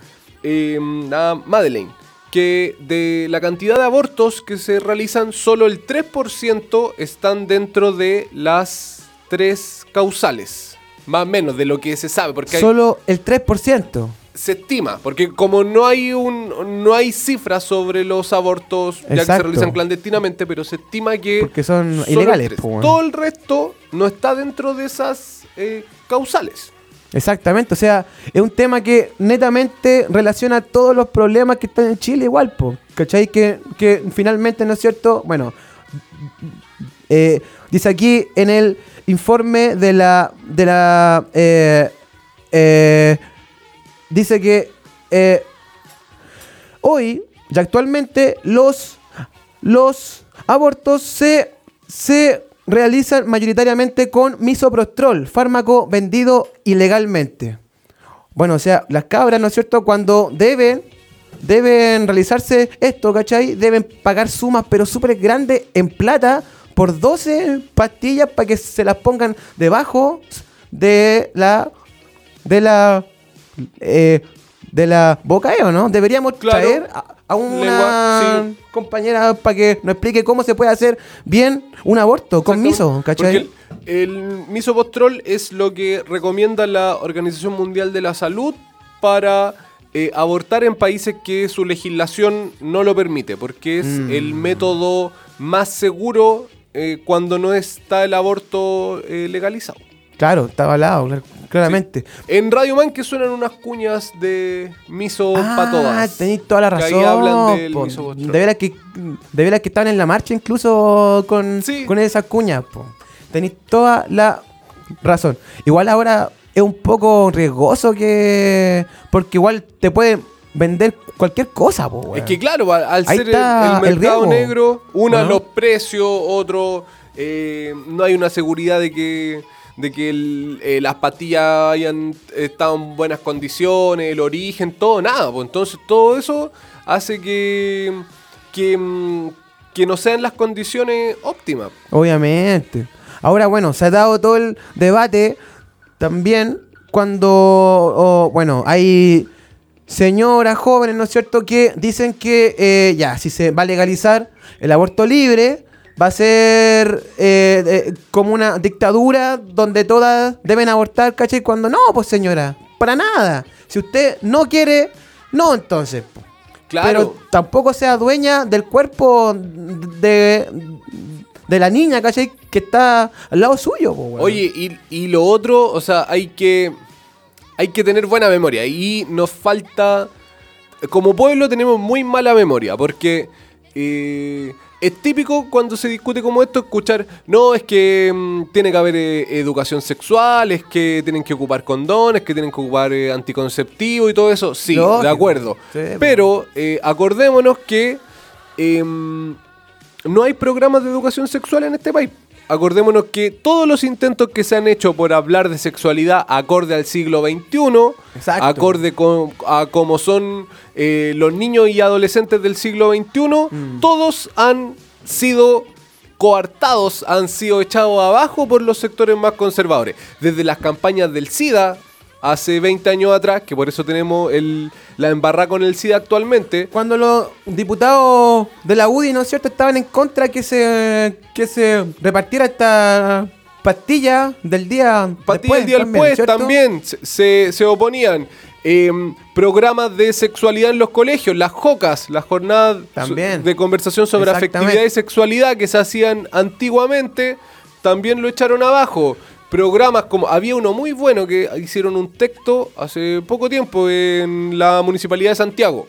eh, a Madeleine que de la cantidad de abortos que se realizan, solo el 3% están dentro de las tres causales. Más o menos de lo que se sabe, porque hay- Solo el 3%. se estima, porque como no hay un no hay cifras sobre los abortos ya que se realizan clandestinamente, pero se estima que Porque son ilegales, po, todo el resto no está dentro de esas eh, causales. Exactamente, o sea, es un tema que netamente relaciona todos los problemas que están en Chile igual, po, ¿cachai? Que, que finalmente, ¿no es cierto? Bueno, eh, dice aquí en el informe de la, de la, eh, eh, dice que eh, hoy y actualmente los, los abortos se, se realizan mayoritariamente con misoprostrol, fármaco vendido ilegalmente. Bueno, o sea, las cabras, ¿no es cierto? Cuando deben, deben realizarse esto, ¿cachai? Deben pagar sumas, pero súper grandes en plata por 12 pastillas para que se las pongan debajo de la de la eh, de la boca, ¿eh, ¿o no? Deberíamos Claro. traer a, a una Lengua, sí. compañera para que nos explique cómo se puede hacer bien un aborto con miso, ¿cachai? Porque el, el misopostrol es lo que recomienda la Organización Mundial de la Salud para eh, abortar en países que su legislación no lo permite, porque es Mm. el método más seguro eh, cuando no está el aborto eh, legalizado. Claro, estaba al lado, clar- claramente. En Radio Man que suenan unas cuñas de miso para Ah, todas. tenéis toda la Que razón. ahí hablan del po. misopostrol. de veras que de veras que estaban en la marcha incluso con, Sí. con esas cuñas. Tenéis toda la razón. Igual ahora es un poco riesgoso que porque igual te pueden vender cualquier cosa, po. Es que claro, al Ahí ser el, mercado negro, una, ¿o no? los precios, otro, eh, no hay una seguridad de que, de que el- eh, las pastillas hayan estado en buenas condiciones, el origen, todo, nada. Pues entonces todo eso hace que, que, mm, que no sean las condiciones óptimas. Obviamente. Ahora, bueno, se ha dado todo el debate también cuando, oh, bueno, hay señoras jóvenes, ¿no es cierto?, que dicen que eh, ya, si se va a legalizar el aborto libre, va a ser eh, eh, como una dictadura donde todas deben abortar, ¿cachai? Cuando no, pues señora, para nada. Si usted no quiere, no entonces. Claro. Pero tampoco sea dueña del cuerpo de, de la niña, ¿cachai? Que está al lado suyo, weón. Oye, y, y lo otro, o sea, hay que, hay que tener buena memoria. Y nos falta. Como pueblo tenemos muy mala memoria, porque eh, es típico cuando se discute como esto escuchar, no, es que mm, tiene que haber eh, educación sexual, es que tienen que ocupar condones, que tienen que ocupar eh, anticonceptivo y todo eso. Sí, Lógico. de acuerdo. Sí, po. Pero eh, acordémonos que em, no hay programas de educación sexual en este país. Acordémonos que todos los intentos que se han hecho por hablar de sexualidad acorde al siglo XXI, Exacto. acorde con, a cómo son eh, los niños y adolescentes del siglo XXI, Mm. todos han sido coartados, han sido echados abajo por los sectores más conservadores. Desde las campañas del SIDA, hace 20 años atrás, que por eso tenemos el, la embarrada con el SIDA actualmente. Cuando los diputados de la UDI, ¿no es cierto?, estaban en contra que se, que se repartiera esta pastilla del día Pastilla después del día también, después también se, se oponían. Eh, programas de sexualidad en los colegios, las JOCAS, las jornadas También. de conversación sobre afectividad y sexualidad que se hacían antiguamente, también lo echaron abajo. Programas como, había uno muy bueno que hicieron un texto hace poco tiempo en la Municipalidad de Santiago,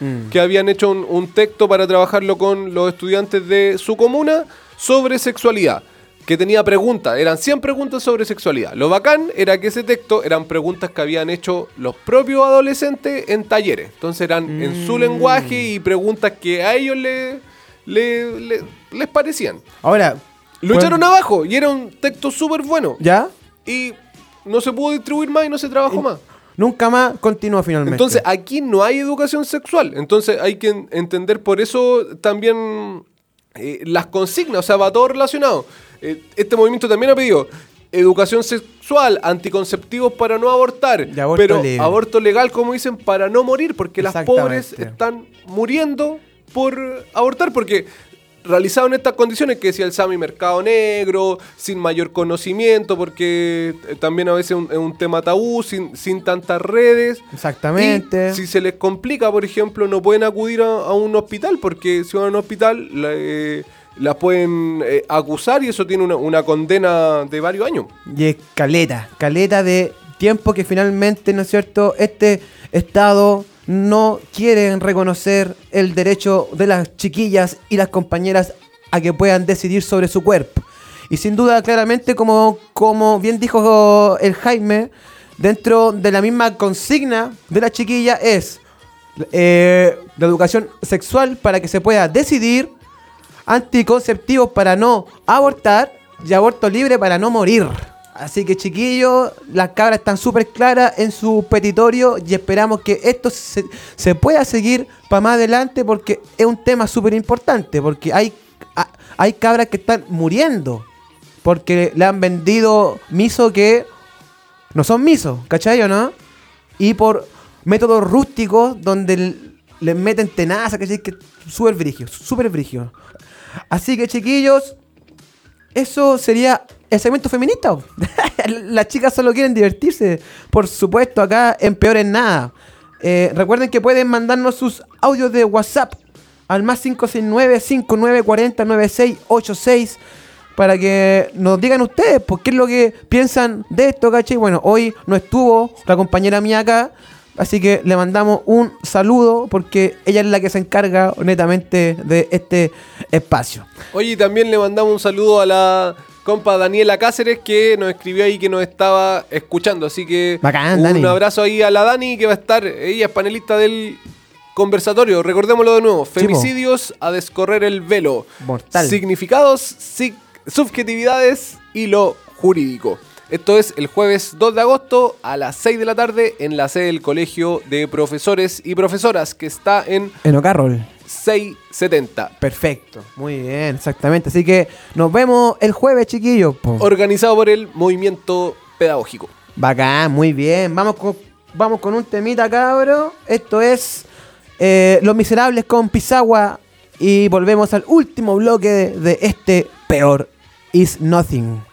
Mm. que habían hecho un, un texto para trabajarlo con los estudiantes de su comuna sobre sexualidad. Que tenía preguntas, eran 100 preguntas sobre sexualidad. Lo bacán era que ese texto eran preguntas que habían hecho los propios adolescentes en talleres. Entonces eran en su Mm. lenguaje y preguntas que a ellos le, le- le- les parecían. Ahora, Lo pues- echaron abajo y era un texto súper bueno. ¿Ya? Y no se pudo distribuir más y no se trabajó más. Nunca más continuó finalmente. Entonces, aquí no hay educación sexual. Entonces, hay que en- entender por eso también eh, las consignas, o sea, va todo relacionado. Eh, este movimiento también ha pedido educación sexual, anticonceptivos para no abortar, aborto pero aborto legal, como dicen, para no morir, porque las pobres están muriendo por abortar, porque realizado en estas condiciones que decía el Sami Mercado Negro, sin mayor conocimiento, porque eh, también a veces es un, tema tabú, sin, sin tantas redes. Exactamente. Y si se les complica, por ejemplo, no pueden acudir a, a un hospital, porque si van a un hospital la, eh, la pueden eh, acusar y eso tiene una, una condena de varios años. Y es caleta, caleta de tiempo que finalmente, ¿no es cierto?, este Estado no quiere reconocer el derecho de las chiquillas y las compañeras a que puedan decidir sobre su cuerpo. Y sin duda, claramente, como, como bien dijo el Jaime, dentro de la misma consigna de la chiquilla es eh, la educación sexual para que se pueda decidir anticonceptivos para no abortar y aborto libre para no morir. Así que chiquillos, las cabras están súper claras en su petitorio y esperamos que esto se, pueda seguir para más adelante porque es un tema súper importante, porque hay, hay cabras que están muriendo porque le han vendido miso que no son misos, ¿cachai o no? Y por métodos rústicos donde les meten tenaza, ¿cachai? Que súper brigio, súper brigio. Así que chiquillos, eso sería el segmento feminista. Las chicas solo quieren divertirse. Por supuesto, acá en Peor en Nada. Eh, recuerden que pueden mandarnos sus audios de WhatsApp al más 569-5940-9686 para que nos digan ustedes pues, qué es lo que piensan de esto, ¿cachai? Bueno, hoy no estuvo la compañera mía acá, así que le mandamos un saludo porque ella es la que se encarga netamente de este espacio. Oye, también le mandamos un saludo a la compa Daniela Cáceres que nos escribió ahí que nos estaba escuchando. Así que Bacán, un Dani. abrazo ahí a la Dani que va a estar, ella es panelista del conversatorio. Recordémoslo de nuevo, femicidios a descorrer el velo. Mortal. Significados, sig- subjetividades y lo jurídico. Esto es el jueves 2 de agosto a las 6 de la tarde en la sede del Colegio de Profesores y Profesoras que está en En Ocarrol. 670. Perfecto, muy bien, exactamente. Así que nos vemos el jueves, chiquillos. po. organizado por el movimiento pedagógico. Bacán, muy bien. Vamos con, vamos con un temita, cabro. Esto es eh, Los Miserables con Pisagua. Y volvemos al último bloque de, de este peor is nothing.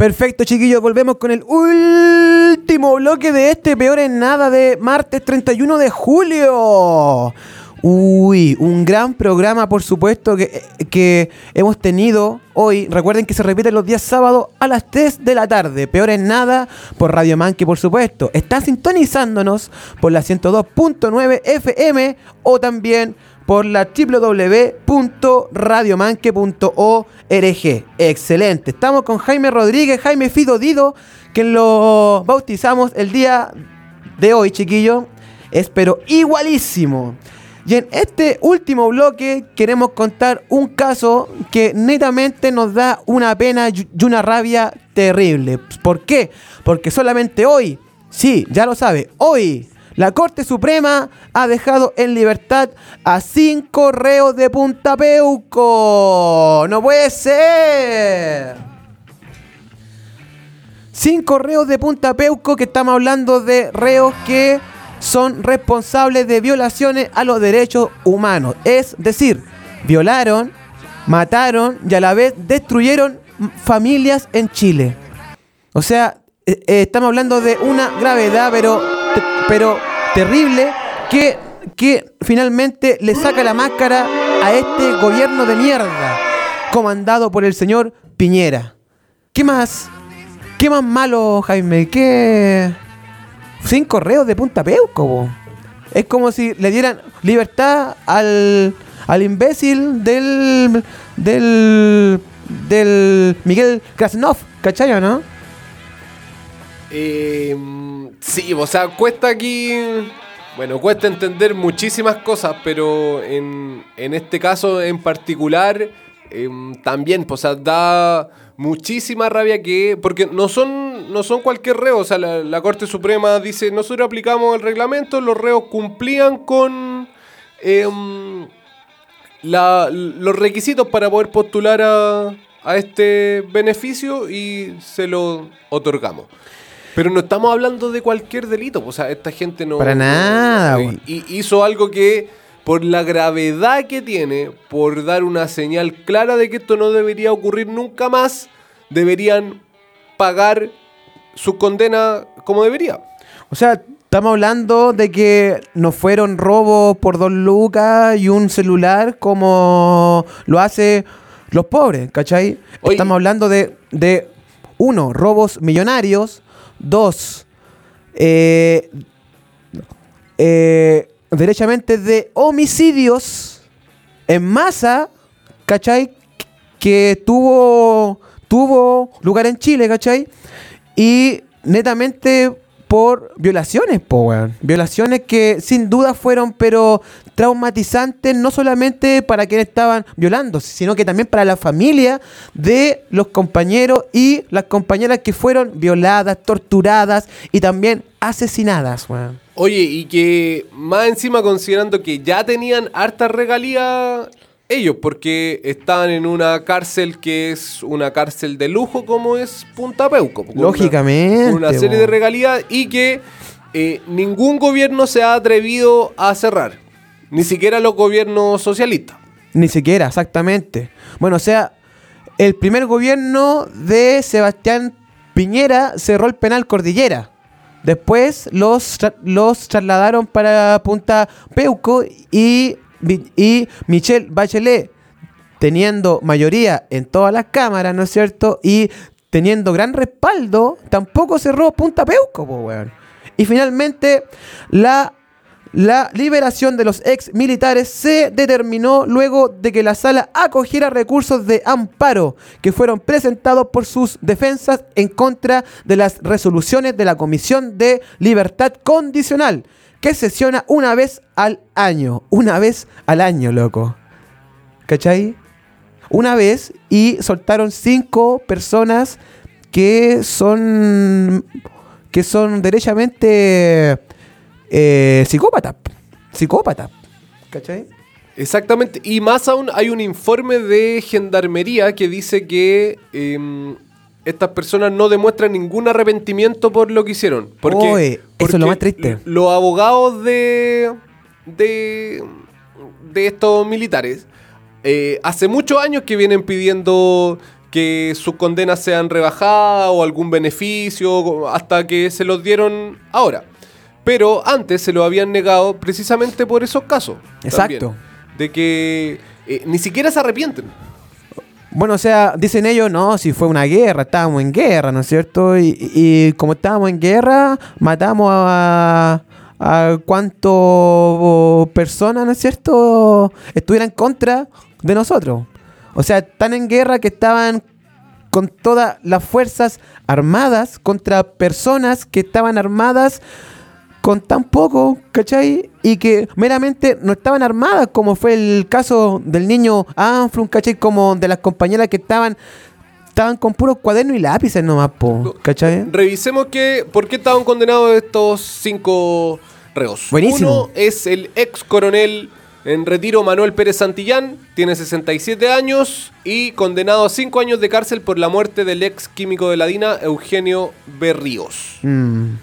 Perfecto, chiquillos. Volvemos con el último bloque de este Peor en Nada de martes 31 de julio. Uy, un gran programa, por supuesto, que, que hemos tenido hoy. Recuerden que se repite los días sábados a las 3 de la tarde. Peor en Nada por Radio Manque, por supuesto. Está sintonizándonos por la 102.9 FM o también por la www.radiomanque.org. Excelente. Estamos con Jaime Rodríguez, Jaime Fido Dido, que lo bautizamos el día de hoy, chiquillo. Es pero igualísimo. Y en este último bloque queremos contar un caso que netamente nos da una pena y una rabia terrible. ¿Por qué? Porque solamente hoy, sí, ya lo sabe, hoy la Corte Suprema ha dejado en libertad a cinco reos de Punta Peuco. ¡No puede ser! Cinco reos de Punta Peuco que estamos hablando de reos que son responsables de violaciones a los derechos humanos. Es decir, violaron, mataron y a la vez destruyeron familias en Chile. O sea, eh, eh, estamos hablando de una gravedad, pero, pero terrible, que, que finalmente le saca la máscara a este gobierno de mierda, comandado por el señor Piñera. ¿Qué más? ¿Qué más malo, Jaime? ¿Qué...? Cinco correos de Punta Peuco. Es como si le dieran libertad al, al imbécil del. del. del Miguel Krasnov, ¿cachai no? Eh, sí, o sea, cuesta aquí. Bueno, cuesta entender muchísimas cosas, pero en, en este caso en particular em, también, pues, o sea, da muchísima rabia que. Porque no son, no son cualquier reo, o sea, la, Corte Suprema dice: nosotros aplicamos el reglamento, los reos cumplían con. em, la- los requisitos para poder postular a, a este beneficio y se lo otorgamos. Pero no estamos hablando de cualquier delito, o sea, esta gente no... Para nada, no- y hizo algo que, por la gravedad que tiene, por dar una señal clara de que esto no debería ocurrir nunca más, deberían pagar su condena como debería. O sea, estamos hablando de que no fueron robos por dos lucas y un celular como lo hace los pobres, ¿cachai? Estamos hablando de, de uno, robos millonarios, dos, eh, eh, derechamente de homicidios en masa, ¿cachai? Que tuvo, tuvo lugar en Chile, ¿cachai? Y netamente por violaciones, po, weón. Violaciones que sin duda fueron, pero traumatizantes, no solamente para quienes estaban violando, sino que también para la familia de los compañeros y las compañeras que fueron violadas, torturadas y también asesinadas, weón. Oye, y que más encima considerando que ya tenían harta regalía ellos, porque estaban en una cárcel que es una cárcel de lujo como es Punta Peuco. una- Lógicamente, con Una, serie de regalías y que eh, ningún gobierno se ha atrevido a cerrar. Ni siquiera los gobiernos socialistas. Ni siquiera, exactamente. Bueno, o sea, el primer gobierno de Sebastián Piñera cerró el penal Cordillera. Después los, tra- los trasladaron para Punta Peuco y, y Michelle Bachelet, teniendo mayoría en todas las cámaras, ¿no es cierto? Y teniendo gran respaldo, tampoco cerró Punta Peuco, po, weón. Y finalmente, la, la liberación de los ex militares se determinó luego de que la sala acogiera recursos de amparo que fueron presentados por sus defensas en contra de las resoluciones de la Comisión de Libertad Condicional, que sesiona una vez al año. Una vez al año, loco. ¿Cachai? Una vez y soltaron cinco personas que son que son derechamente eh, psicópatas. Psicópatas. ¿Cachai? Exactamente. Y más aún hay un informe de gendarmería que dice que em, estas personas no demuestran ningún arrepentimiento por lo que hicieron. Porque, eso es lo más triste. Los abogados de, de, de estos militares eh, hace muchos años que vienen pidiendo que sus condenas sean rebajadas o algún beneficio hasta que se los dieron ahora. Pero antes se lo habían negado precisamente por esos casos. Exacto. también, de que eh, ni siquiera se arrepienten. Bueno, o sea, dicen ellos, no, si fue una guerra, estábamos en guerra, ¿no es cierto? Y, como estábamos en guerra, matamos a, a cuánto personas, ¿no es cierto?, estuvieran contra de nosotros. O sea, están en guerra que estaban con todas las fuerzas armadas contra personas que estaban armadas con tan poco, ¿cachai? Y que meramente no estaban armadas, como fue el caso del niño Anfrun, ¿cachai? Como de las compañeras que estaban estaban con puros cuadernos y lápices nomás, po, ¿cachai? Revisemos que, por qué estaban condenados estos cinco reos. Buenísimo. Uno es el ex coronel en retiro Manuel Pérez Santillán, tiene 67 años y condenado a 5 años de cárcel por la muerte del ex químico de la DINA, Eugenio Berríos. Mm,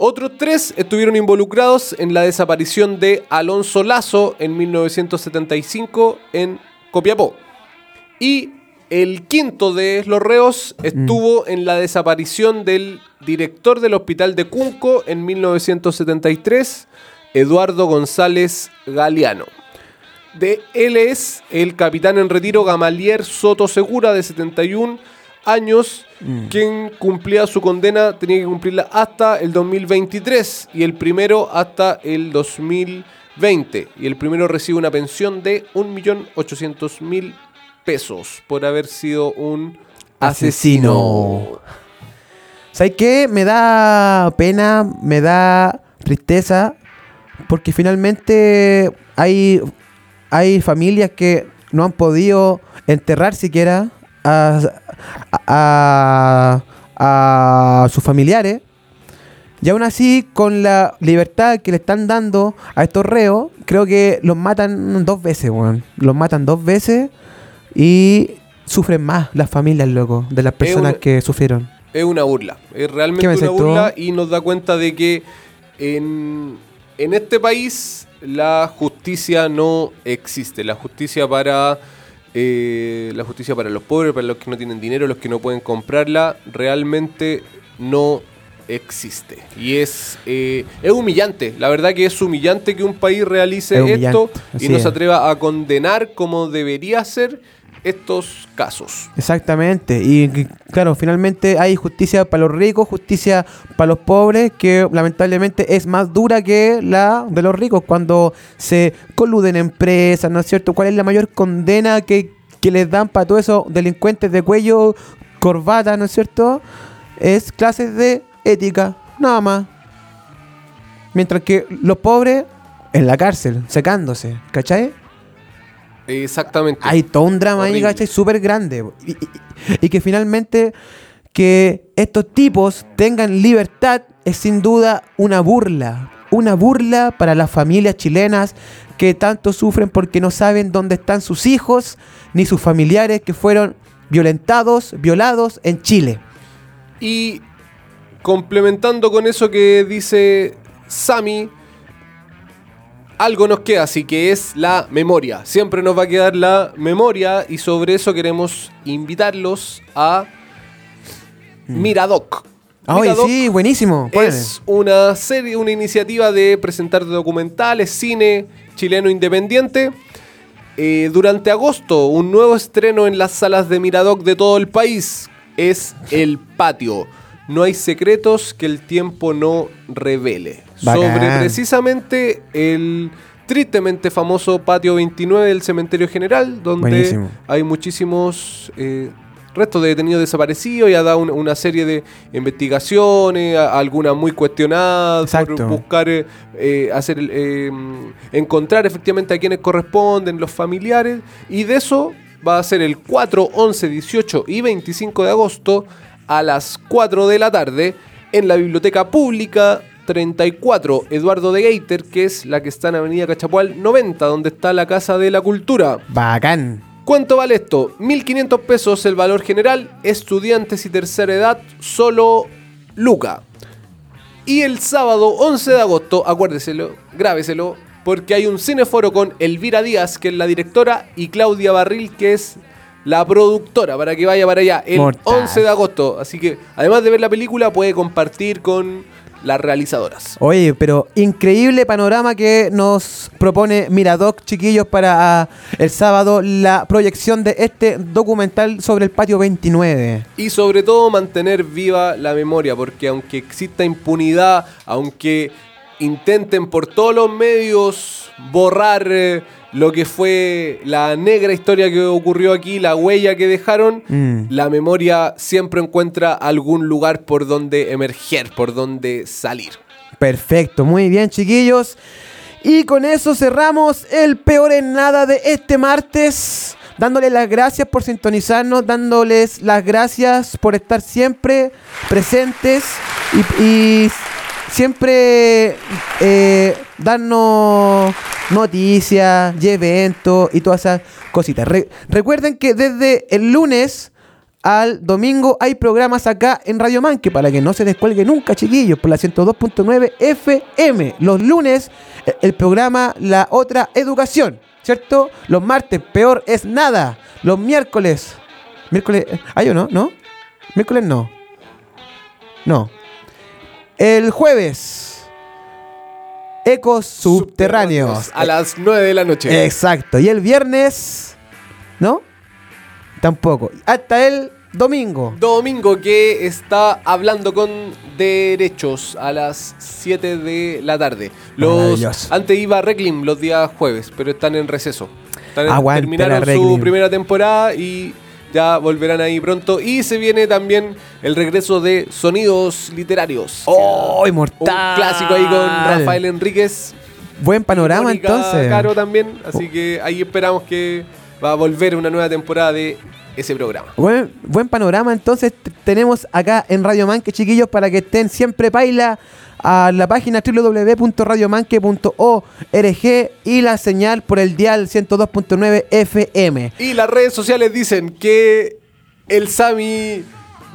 Otros tres estuvieron involucrados en la desaparición de Alonso Lazo en 1975 en Copiapó. Y el quinto de los reos estuvo en la desaparición del director del hospital de Cunco en 1973, Eduardo González Galeano. De él es el capitán en retiro Gamalier Soto Segura, de 71 años, quien cumplía su condena, tenía que cumplirla hasta el 2023 y el primero hasta el 2020. Y el primero recibe una pensión de 1.800.000 pesos por haber sido un asesino. Asesino. ¿Sabes qué? Me da pena, me da tristeza, porque finalmente hay, hay familias que no han podido enterrar siquiera a, a, a- sus familiares. Y aún así, con la libertad que le están dando a estos reos, creo que los matan dos veces, weón. Los matan dos veces y sufren más las familias, loco, de las personas una- que sufrieron. Es una burla. Es realmente ¿Qué me una tú? burla y nos da cuenta de que en, en este país la justicia no existe. La justicia para eh, la justicia para los pobres, para los que no tienen dinero, los que no pueden comprarla, realmente no existe. Y es, eh, es humillante. La verdad que es humillante que un país realice Es esto y no se atreva a condenar como debería ser estos casos. Exactamente. Y claro, finalmente hay justicia para los ricos, justicia para los pobres, que lamentablemente es más dura que la de los ricos cuando se coluden empresas, ¿no es cierto? ¿Cuál es la mayor condena que, que les dan para todos esos delincuentes de cuello, corbata, ¿no es cierto? Es clases de ética nada más. Mientras que los pobres en la cárcel, secándose, ¿cachai? Exactamente. Hay todo un drama ahí. ¿cachai? Súper grande. Y, y- y que finalmente que estos tipos tengan libertad es sin duda una burla. Una burla para las familias chilenas que tanto sufren porque no saben dónde están sus hijos ni sus familiares que fueron violentados, violados en Chile. Y complementando con eso que dice Sami, algo nos queda, así que es la memoria. Siempre nos va a quedar la memoria y sobre eso queremos invitarlos a Miradoc. Ay, Miradoc sí, buenísimo. es una serie, una iniciativa de presentar documentales, cine chileno independiente. Eh, durante agosto, un nuevo estreno en las salas de Miradoc de todo el país es El Patio. No hay secretos que el tiempo no revele. Bacán. Sobre precisamente el tristemente famoso Patio 29 del Cementerio General, donde Buenísimo. hay muchísimos eh, restos de detenidos desaparecidos y ha dado una, una serie de investigaciones, a- algunas muy cuestionadas, por Exacto. buscar eh, eh, hacer eh, encontrar efectivamente a quienes corresponden, los familiares, y de eso va a ser el 4, 11, 18 y 25 de agosto a las 4 de la tarde en la Biblioteca Pública 34 Eduardo de Gaiter, que es la que está en Avenida Cachapual 90, donde está la Casa de la Cultura. Bacán. ¿Cuánto vale esto? 1.500 pesos el valor general, estudiantes y tercera edad, solo Luca. Y el sábado 11 de agosto, acuérdeselo, grábeselo, porque hay un cineforo con Elvira Díaz, que es la directora, y Claudia Barril, que es la productora, para que vaya para allá, el Mortal. 11 de agosto. Así que, además de ver la película, puede compartir con las realizadoras. Oye, pero increíble panorama que nos propone Miradoc, chiquillos, para ah, el sábado la proyección de este documental sobre el patio 29. Y sobre todo mantener viva la memoria, porque aunque exista impunidad, aunque intenten por todos los medios borrar eh, lo que fue la negra historia que ocurrió aquí, la huella que dejaron, Mm. la memoria siempre encuentra algún lugar por donde emerger, por donde salir. Perfecto, muy bien, chiquillos. Y con eso cerramos el peor en nada de este martes. Dándoles las gracias por sintonizarnos, dándoles las gracias por estar siempre presentes y, y siempre eh, darnos noticias y eventos y todas esas cositas. Re- recuerden que desde el lunes al domingo hay programas acá en Radio Manque para que no se descuelgue nunca, chiquillos, por la 102.9 FM. Los lunes, eh, el programa La Otra Educación, ¿cierto? Los martes, peor es nada. Los miércoles, miércoles, ¿hay o no? ¿No? Miércoles no. No. El jueves, Ecos Subterráneos. A las 9 de la noche. Exacto. Y el viernes, ¿no? Tampoco. Hasta el domingo. Domingo que está hablando con derechos a las 7 de la tarde. Los, antes iba Reclim los días jueves, pero están en receso. Están en- terminaron su primera temporada y ya volverán ahí pronto. Y se viene también el regreso de Sonidos Literarios. ¡Oh, Un inmortal! clásico ahí con Rafael Enríquez. Buen panorama Mónica entonces. Caro también. Así que ahí esperamos que va a volver una nueva temporada de ese programa. Buen, buen panorama entonces tenemos acá en Radio Manque, chiquillos, para que estén siempre paila a la página www.radiomanque.org y la señal por el dial 102.9 FM. Y las redes sociales dicen que el Sami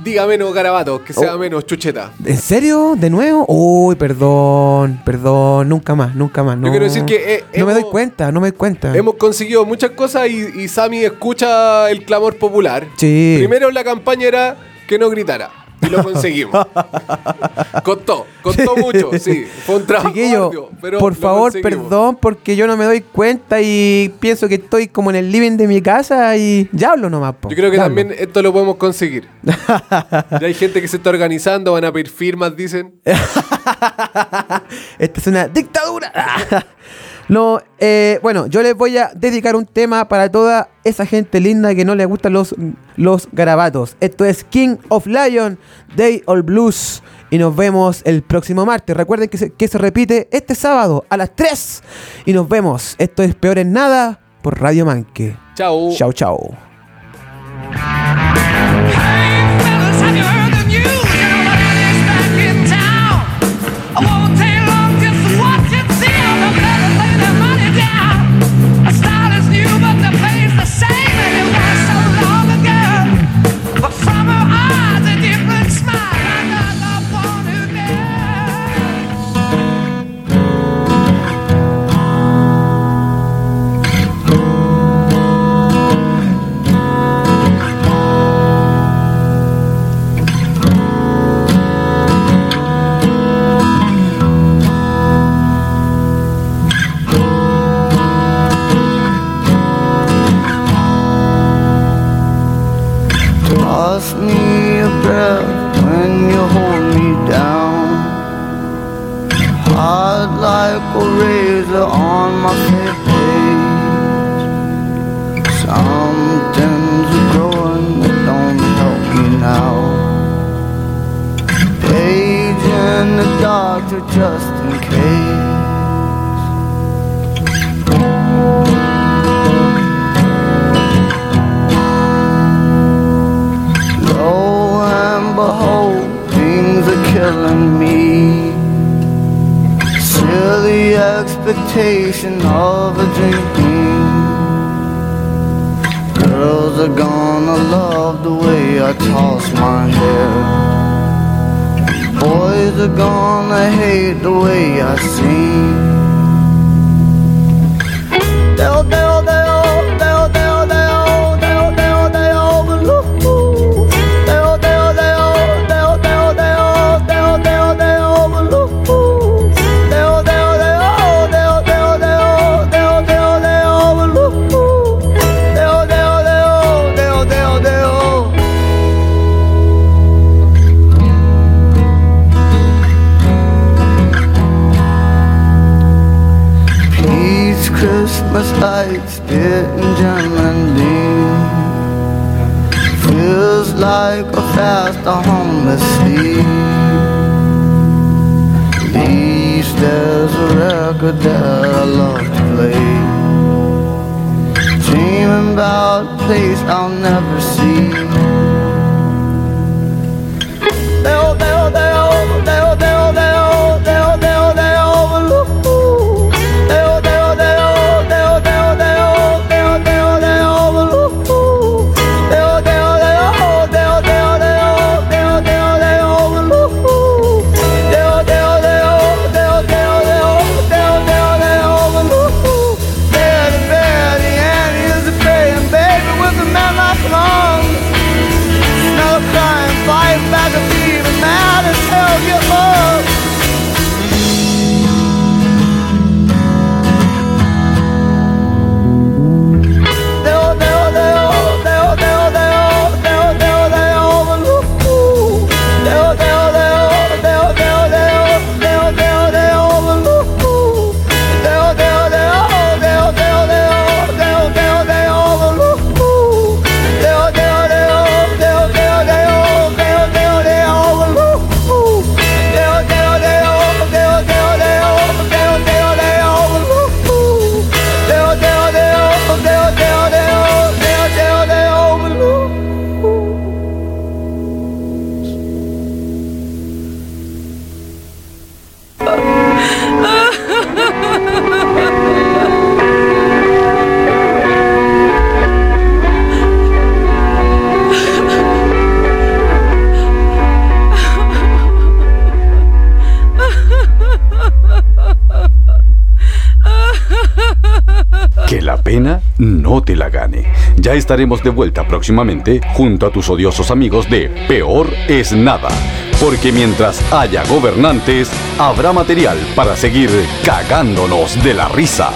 diga menos garabato, que sea Oh. menos chucheta. ¿En serio? ¿De nuevo? Uy, perdón, perdón, nunca más, nunca más. No, quiero decir que, eh, no me doy cuenta, no me doy cuenta. Hemos conseguido muchas cosas y, y Sami escucha el clamor popular. Sí. Primero la campaña era que no gritara. Y lo conseguimos. costó, costó mucho, sí. Fue un trabajo Chiquillo, arduo, pero por favor, perdón, porque yo no me doy cuenta y pienso que estoy como en el living de mi casa y ya hablo nomás. po, Yo creo que ya hablo. también esto lo podemos conseguir. ya hay gente que se está organizando, van a pedir firmas, dicen. Esta es una dictadura. No, eh, bueno, yo les voy a dedicar un tema para toda esa gente linda que no le gustan los, los garabatos. Esto es King of Lion, Day All Blues. Y nos vemos el próximo martes. Recuerden que se, que se repite este sábado a las 3. Y nos vemos. Esto es Peor en Nada por Radio Manque. Chao. Chao, chao. record that I love to play. Dreaming about a place I'll never see. te la gane. Ya estaremos de vuelta próximamente junto a tus odiosos amigos de Peor es Nada. Porque mientras haya gobernantes, habrá material para seguir cagándonos de la risa.